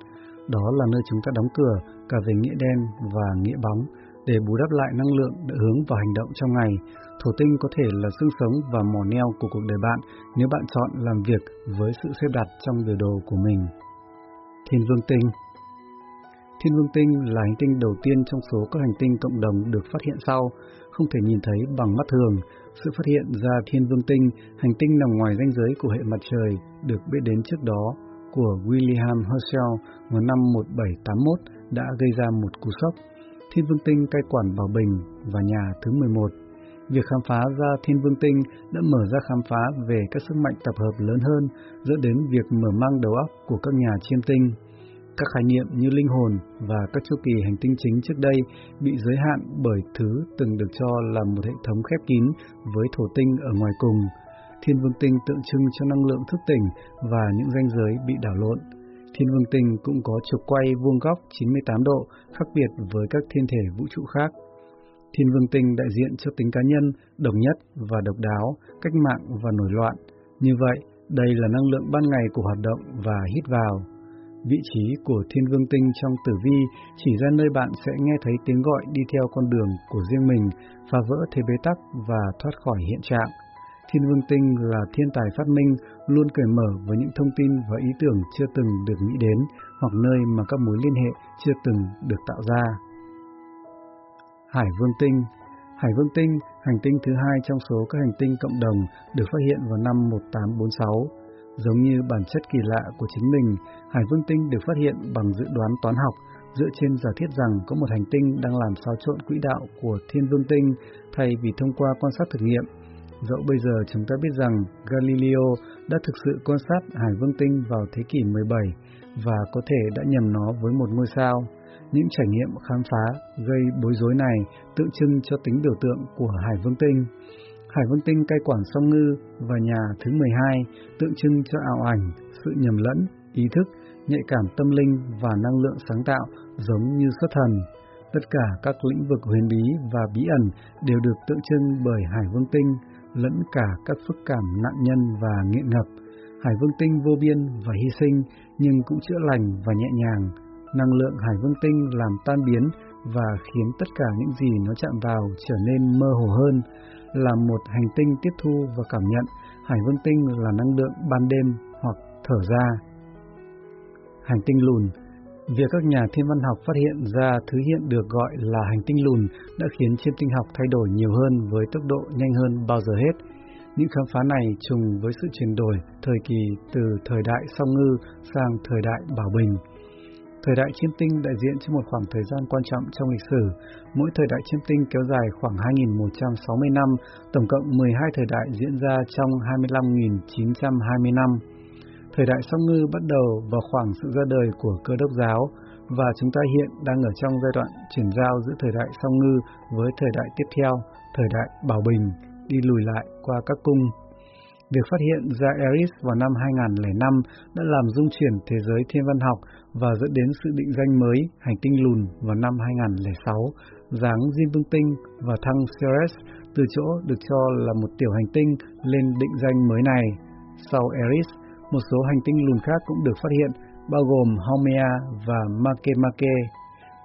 Đó là nơi chúng ta đóng cửa cả về nghĩa đen và nghĩa bóng để bù đắp lại năng lượng để hướng vào hành động trong ngày. Thổ tinh có thể là xương sống và mỏ neo của cuộc đời bạn nếu bạn chọn làm việc với sự xếp đặt trong biểu đồ của mình. Thiên vương tinh Thiên vương tinh là hành tinh đầu tiên trong số các hành tinh cộng đồng được phát hiện sau, không thể nhìn thấy bằng mắt thường. Sự phát hiện ra thiên vương tinh, hành tinh nằm ngoài ranh giới của hệ mặt trời, được biết đến trước đó của William Herschel vào năm 1781 đã gây ra một cú sốc. Thiên vương tinh cai quản Bảo Bình và nhà thứ 11. Việc khám phá ra thiên vương tinh đã mở ra khám phá về các sức mạnh tập hợp lớn hơn, dẫn đến việc mở mang đầu óc của các nhà chiêm tinh. Các khái niệm như linh hồn và các chu kỳ hành tinh chính trước đây bị giới hạn bởi thứ từng được cho là một hệ thống khép kín với thổ tinh ở ngoài cùng. Thiên vương tinh tượng trưng cho năng lượng thức tỉnh và những ranh giới bị đảo lộn. Thiên vương tinh cũng có trục quay vuông góc 98 độ, khác biệt với các thiên thể vũ trụ khác. Thiên vương tinh đại diện cho tính cá nhân, độc nhất và độc đáo, cách mạng và nổi loạn. Như vậy, đây là năng lượng ban ngày của hoạt động và hít vào. Vị trí của thiên vương tinh trong tử vi chỉ ra nơi bạn sẽ nghe thấy tiếng gọi đi theo con đường của riêng mình, phá vỡ thế bế tắc và thoát khỏi hiện trạng. Thiên Vương Tinh là thiên tài phát minh, luôn cởi mở với những thông tin và ý tưởng chưa từng được nghĩ đến hoặc nơi mà các mối liên hệ chưa từng được tạo ra. Hải Vương Tinh Hải Vương Tinh, hành tinh thứ hai trong số các hành tinh cộng đồng, được phát hiện vào năm 1846. Giống như bản chất kỳ lạ của chính mình, Hải Vương Tinh được phát hiện bằng dự đoán toán học, dựa trên giả thiết rằng có một hành tinh đang làm xáo trộn quỹ đạo của Thiên Vương Tinh thay vì thông qua quan sát thực nghiệm. Dẫu bây giờ chúng ta biết rằng Galileo đã thực sự quan sát Hải Vương Tinh vào thế kỷ 17 và có thể đã nhầm nó với một ngôi sao, những trải nghiệm khám phá gây bối rối này tượng trưng cho tính biểu tượng của Hải Vương Tinh. Hải Vương Tinh cai quản song ngư và nhà thứ 12 tượng trưng cho ảo ảnh, sự nhầm lẫn, ý thức, nhạy cảm tâm linh và năng lượng sáng tạo giống như xuất thần. Tất cả các lĩnh vực huyền bí và bí ẩn đều được tượng trưng bởi Hải Vương Tinh, lẫn cả các phức cảm nạn nhân và nghiện ngập. Hải Vương Tinh vô biên và hy sinh nhưng cũng chữa lành và nhẹ nhàng. Năng lượng Hải Vương Tinh làm tan biến và khiến tất cả những gì nó chạm vào trở nên mơ hồ hơn. Là một hành tinh tiếp thu và cảm nhận, Hải Vương Tinh là năng lượng ban đêm hoặc thở ra. Hành tinh lùn Việc các nhà thiên văn học phát hiện ra thứ hiện được gọi là hành tinh lùn đã khiến chiêm tinh học thay đổi nhiều hơn với tốc độ nhanh hơn bao giờ hết. Những khám phá này trùng với sự chuyển đổi thời kỳ từ thời đại song ngư sang thời đại bảo bình. Thời đại chiêm tinh đại diện cho một khoảng thời gian quan trọng trong lịch sử. Mỗi thời đại chiêm tinh kéo dài khoảng 2.160 năm, tổng cộng 12 thời đại diễn ra trong 25.920 năm. Thời đại song ngư bắt đầu vào khoảng sự ra đời của cơ đốc giáo và chúng ta hiện đang ở trong giai đoạn chuyển giao giữa thời đại song ngư với thời đại tiếp theo, thời đại bảo bình, đi lùi lại qua các cung. Việc phát hiện ra Eris vào năm 2005 đã làm dung chuyển thế giới thiên văn học và dẫn đến sự định danh mới hành tinh lùn vào năm 2006, dáng Diêm Vương Tinh và thăng Ceres từ chỗ được cho là một tiểu hành tinh lên định danh mới này. Sau Eris, một số hành tinh lùn khác cũng được phát hiện, bao gồm Haumea và Makemake,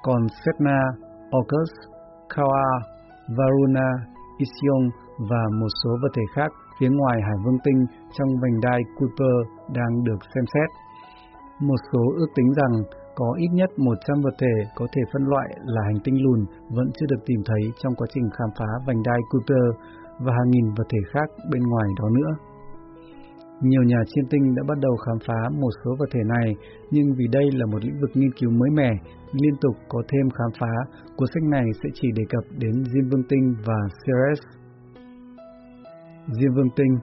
còn Sedna, Orcus, Kawa, Varuna, Ision và một số vật thể khác phía ngoài Hải Vương Tinh trong vành đai Kuiper đang được xem xét. Một số ước tính rằng có ít nhất 100 vật thể có thể phân loại là hành tinh lùn vẫn chưa được tìm thấy trong quá trình khám phá vành đai Kuiper và hàng nghìn vật thể khác bên ngoài đó nữa. Nhiều nhà chiêm tinh đã bắt đầu khám phá một số vật thể này, nhưng vì đây là một lĩnh vực nghiên cứu mới mẻ, liên tục có thêm khám phá, cuốn sách này sẽ chỉ đề cập đến Diêm Vương Tinh và Ceres. Diêm Vương Tinh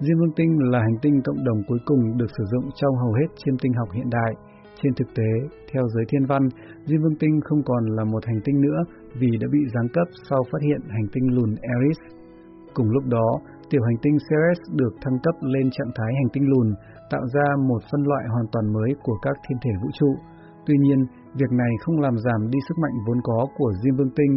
Diêm Vương Tinh là hành tinh cộng đồng cuối cùng được sử dụng trong hầu hết chiêm tinh học hiện đại. Trên thực tế, theo giới thiên văn, Diêm Vương Tinh không còn là một hành tinh nữa vì đã bị giáng cấp sau phát hiện hành tinh lùn Eris. Cùng lúc đó, tiểu hành tinh Ceres được thăng cấp lên trạng thái hành tinh lùn, tạo ra một phân loại hoàn toàn mới của các thiên thể vũ trụ. Tuy nhiên, việc này không làm giảm đi sức mạnh vốn có của Diêm Vương Tinh,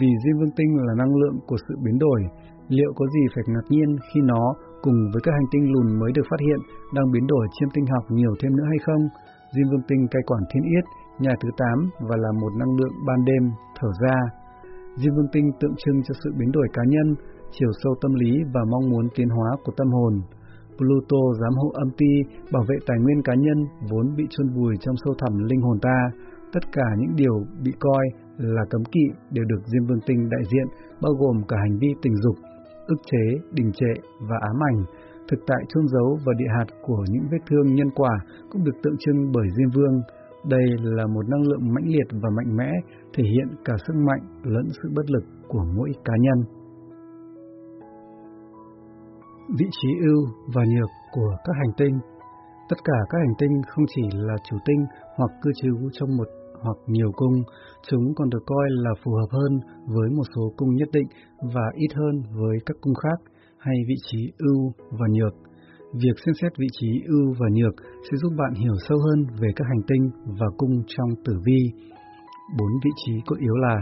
vì Diêm Vương Tinh là năng lượng của sự biến đổi. Liệu có gì phải ngạc nhiên khi nó, cùng với các hành tinh lùn mới được phát hiện, đang biến đổi chiêm tinh học nhiều thêm nữa hay không? Diêm Vương Tinh cai quản thiên yết, nhà thứ 8 và là một năng lượng ban đêm, thở ra. Diêm Vương Tinh tượng trưng cho sự biến đổi cá nhân, chiều sâu tâm lý và mong muốn tiến hóa của tâm hồn. Pluto giám hộ âm ti, bảo vệ tài nguyên cá nhân vốn bị chôn vùi trong sâu thẳm linh hồn ta. Tất cả những điều bị coi là cấm kỵ đều được Diêm Vương Tinh đại diện, bao gồm cả hành vi tình dục, ức chế, đình trệ và ám ảnh. Thực tại chôn giấu và địa hạt của những vết thương nhân quả cũng được tượng trưng bởi Diêm Vương. Đây là một năng lượng mãnh liệt và mạnh mẽ, thể hiện cả sức mạnh lẫn sự bất lực của mỗi cá nhân vị trí ưu và nhược của các hành tinh. Tất cả các hành tinh không chỉ là chủ tinh hoặc cư trú trong một hoặc nhiều cung, chúng còn được coi là phù hợp hơn với một số cung nhất định và ít hơn với các cung khác hay vị trí ưu và nhược. Việc xem xét vị trí ưu và nhược sẽ giúp bạn hiểu sâu hơn về các hành tinh và cung trong tử vi. Bốn vị trí cốt yếu là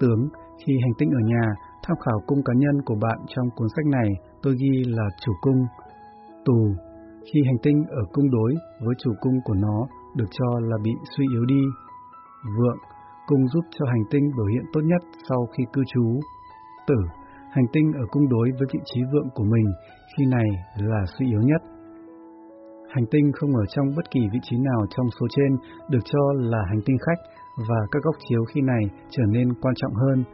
tướng khi hành tinh ở nhà, tham khảo cung cá nhân của bạn trong cuốn sách này tôi ghi là chủ cung. Tù, khi hành tinh ở cung đối với chủ cung của nó được cho là bị suy yếu đi. Vượng, cung giúp cho hành tinh biểu hiện tốt nhất sau khi cư trú. Tử, hành tinh ở cung đối với vị trí vượng của mình khi này là suy yếu nhất. Hành tinh không ở trong bất kỳ vị trí nào trong số trên được cho là hành tinh khách và các góc chiếu khi này trở nên quan trọng hơn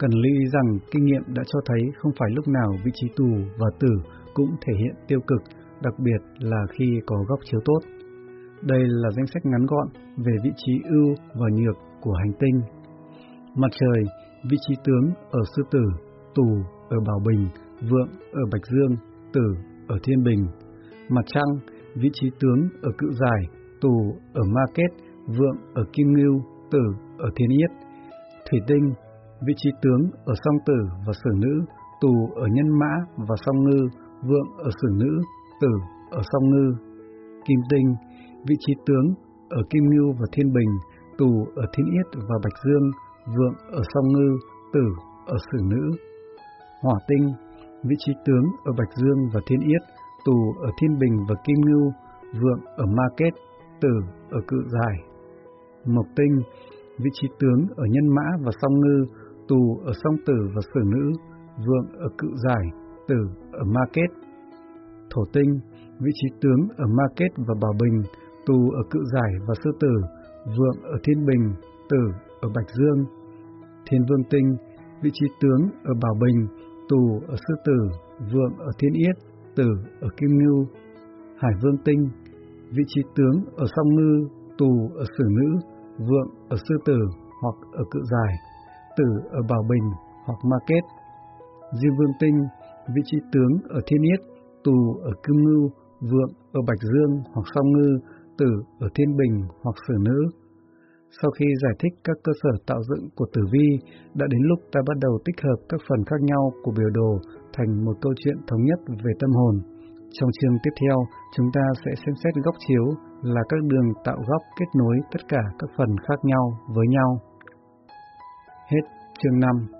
Cần lưu ý rằng kinh nghiệm đã cho thấy không phải lúc nào vị trí tù và tử cũng thể hiện tiêu cực, đặc biệt là khi có góc chiếu tốt. Đây là danh sách ngắn gọn về vị trí ưu và nhược của hành tinh. Mặt trời, vị trí tướng ở sư tử, tù ở bảo bình, vượng ở bạch dương, tử ở thiên bình. Mặt trăng, vị trí tướng ở cự giải, tù ở ma kết, vượng ở kim ngưu, tử ở thiên yết. Thủy tinh, vị trí tướng ở song tử và sử nữ, tù ở nhân mã và song ngư, vượng ở sử nữ, tử ở song ngư. Kim tinh, vị trí tướng ở kim ngưu và thiên bình, tù ở thiên yết và bạch dương, vượng ở song ngư, tử ở sử nữ. Hỏa tinh, vị trí tướng ở bạch dương và thiên yết, tù ở thiên bình và kim ngưu, vượng ở ma kết, tử ở cự giải. Mộc tinh, vị trí tướng ở nhân mã và song ngư, tù ở song tử và sử nữ, vượng ở cự giải, tử ở ma kết. Thổ tinh, vị trí tướng ở ma kết và bảo bình, tù ở cự giải và sư tử, vượng ở thiên bình, tử ở bạch dương. Thiên vương tinh, vị trí tướng ở bảo bình, tù ở sư tử, vượng ở thiên yết, tử ở kim ngưu. Hải vương tinh, vị trí tướng ở song ngư, tù ở sử nữ, vượng ở sư tử hoặc ở cự giải tử ở Bảo Bình hoặc ma kết, Diêm Vương Tinh, vị trí tướng ở Thiên Yết, tù ở kim Ngưu, Vượng ở Bạch Dương hoặc Song Ngư, tử ở Thiên Bình hoặc Sử Nữ. Sau khi giải thích các cơ sở tạo dựng của tử vi, đã đến lúc ta bắt đầu tích hợp các phần khác nhau của biểu đồ thành một câu chuyện thống nhất về tâm hồn. Trong chương tiếp theo, chúng ta sẽ xem xét góc chiếu là các đường tạo góc kết nối tất cả các phần khác nhau với nhau. Hết chương 5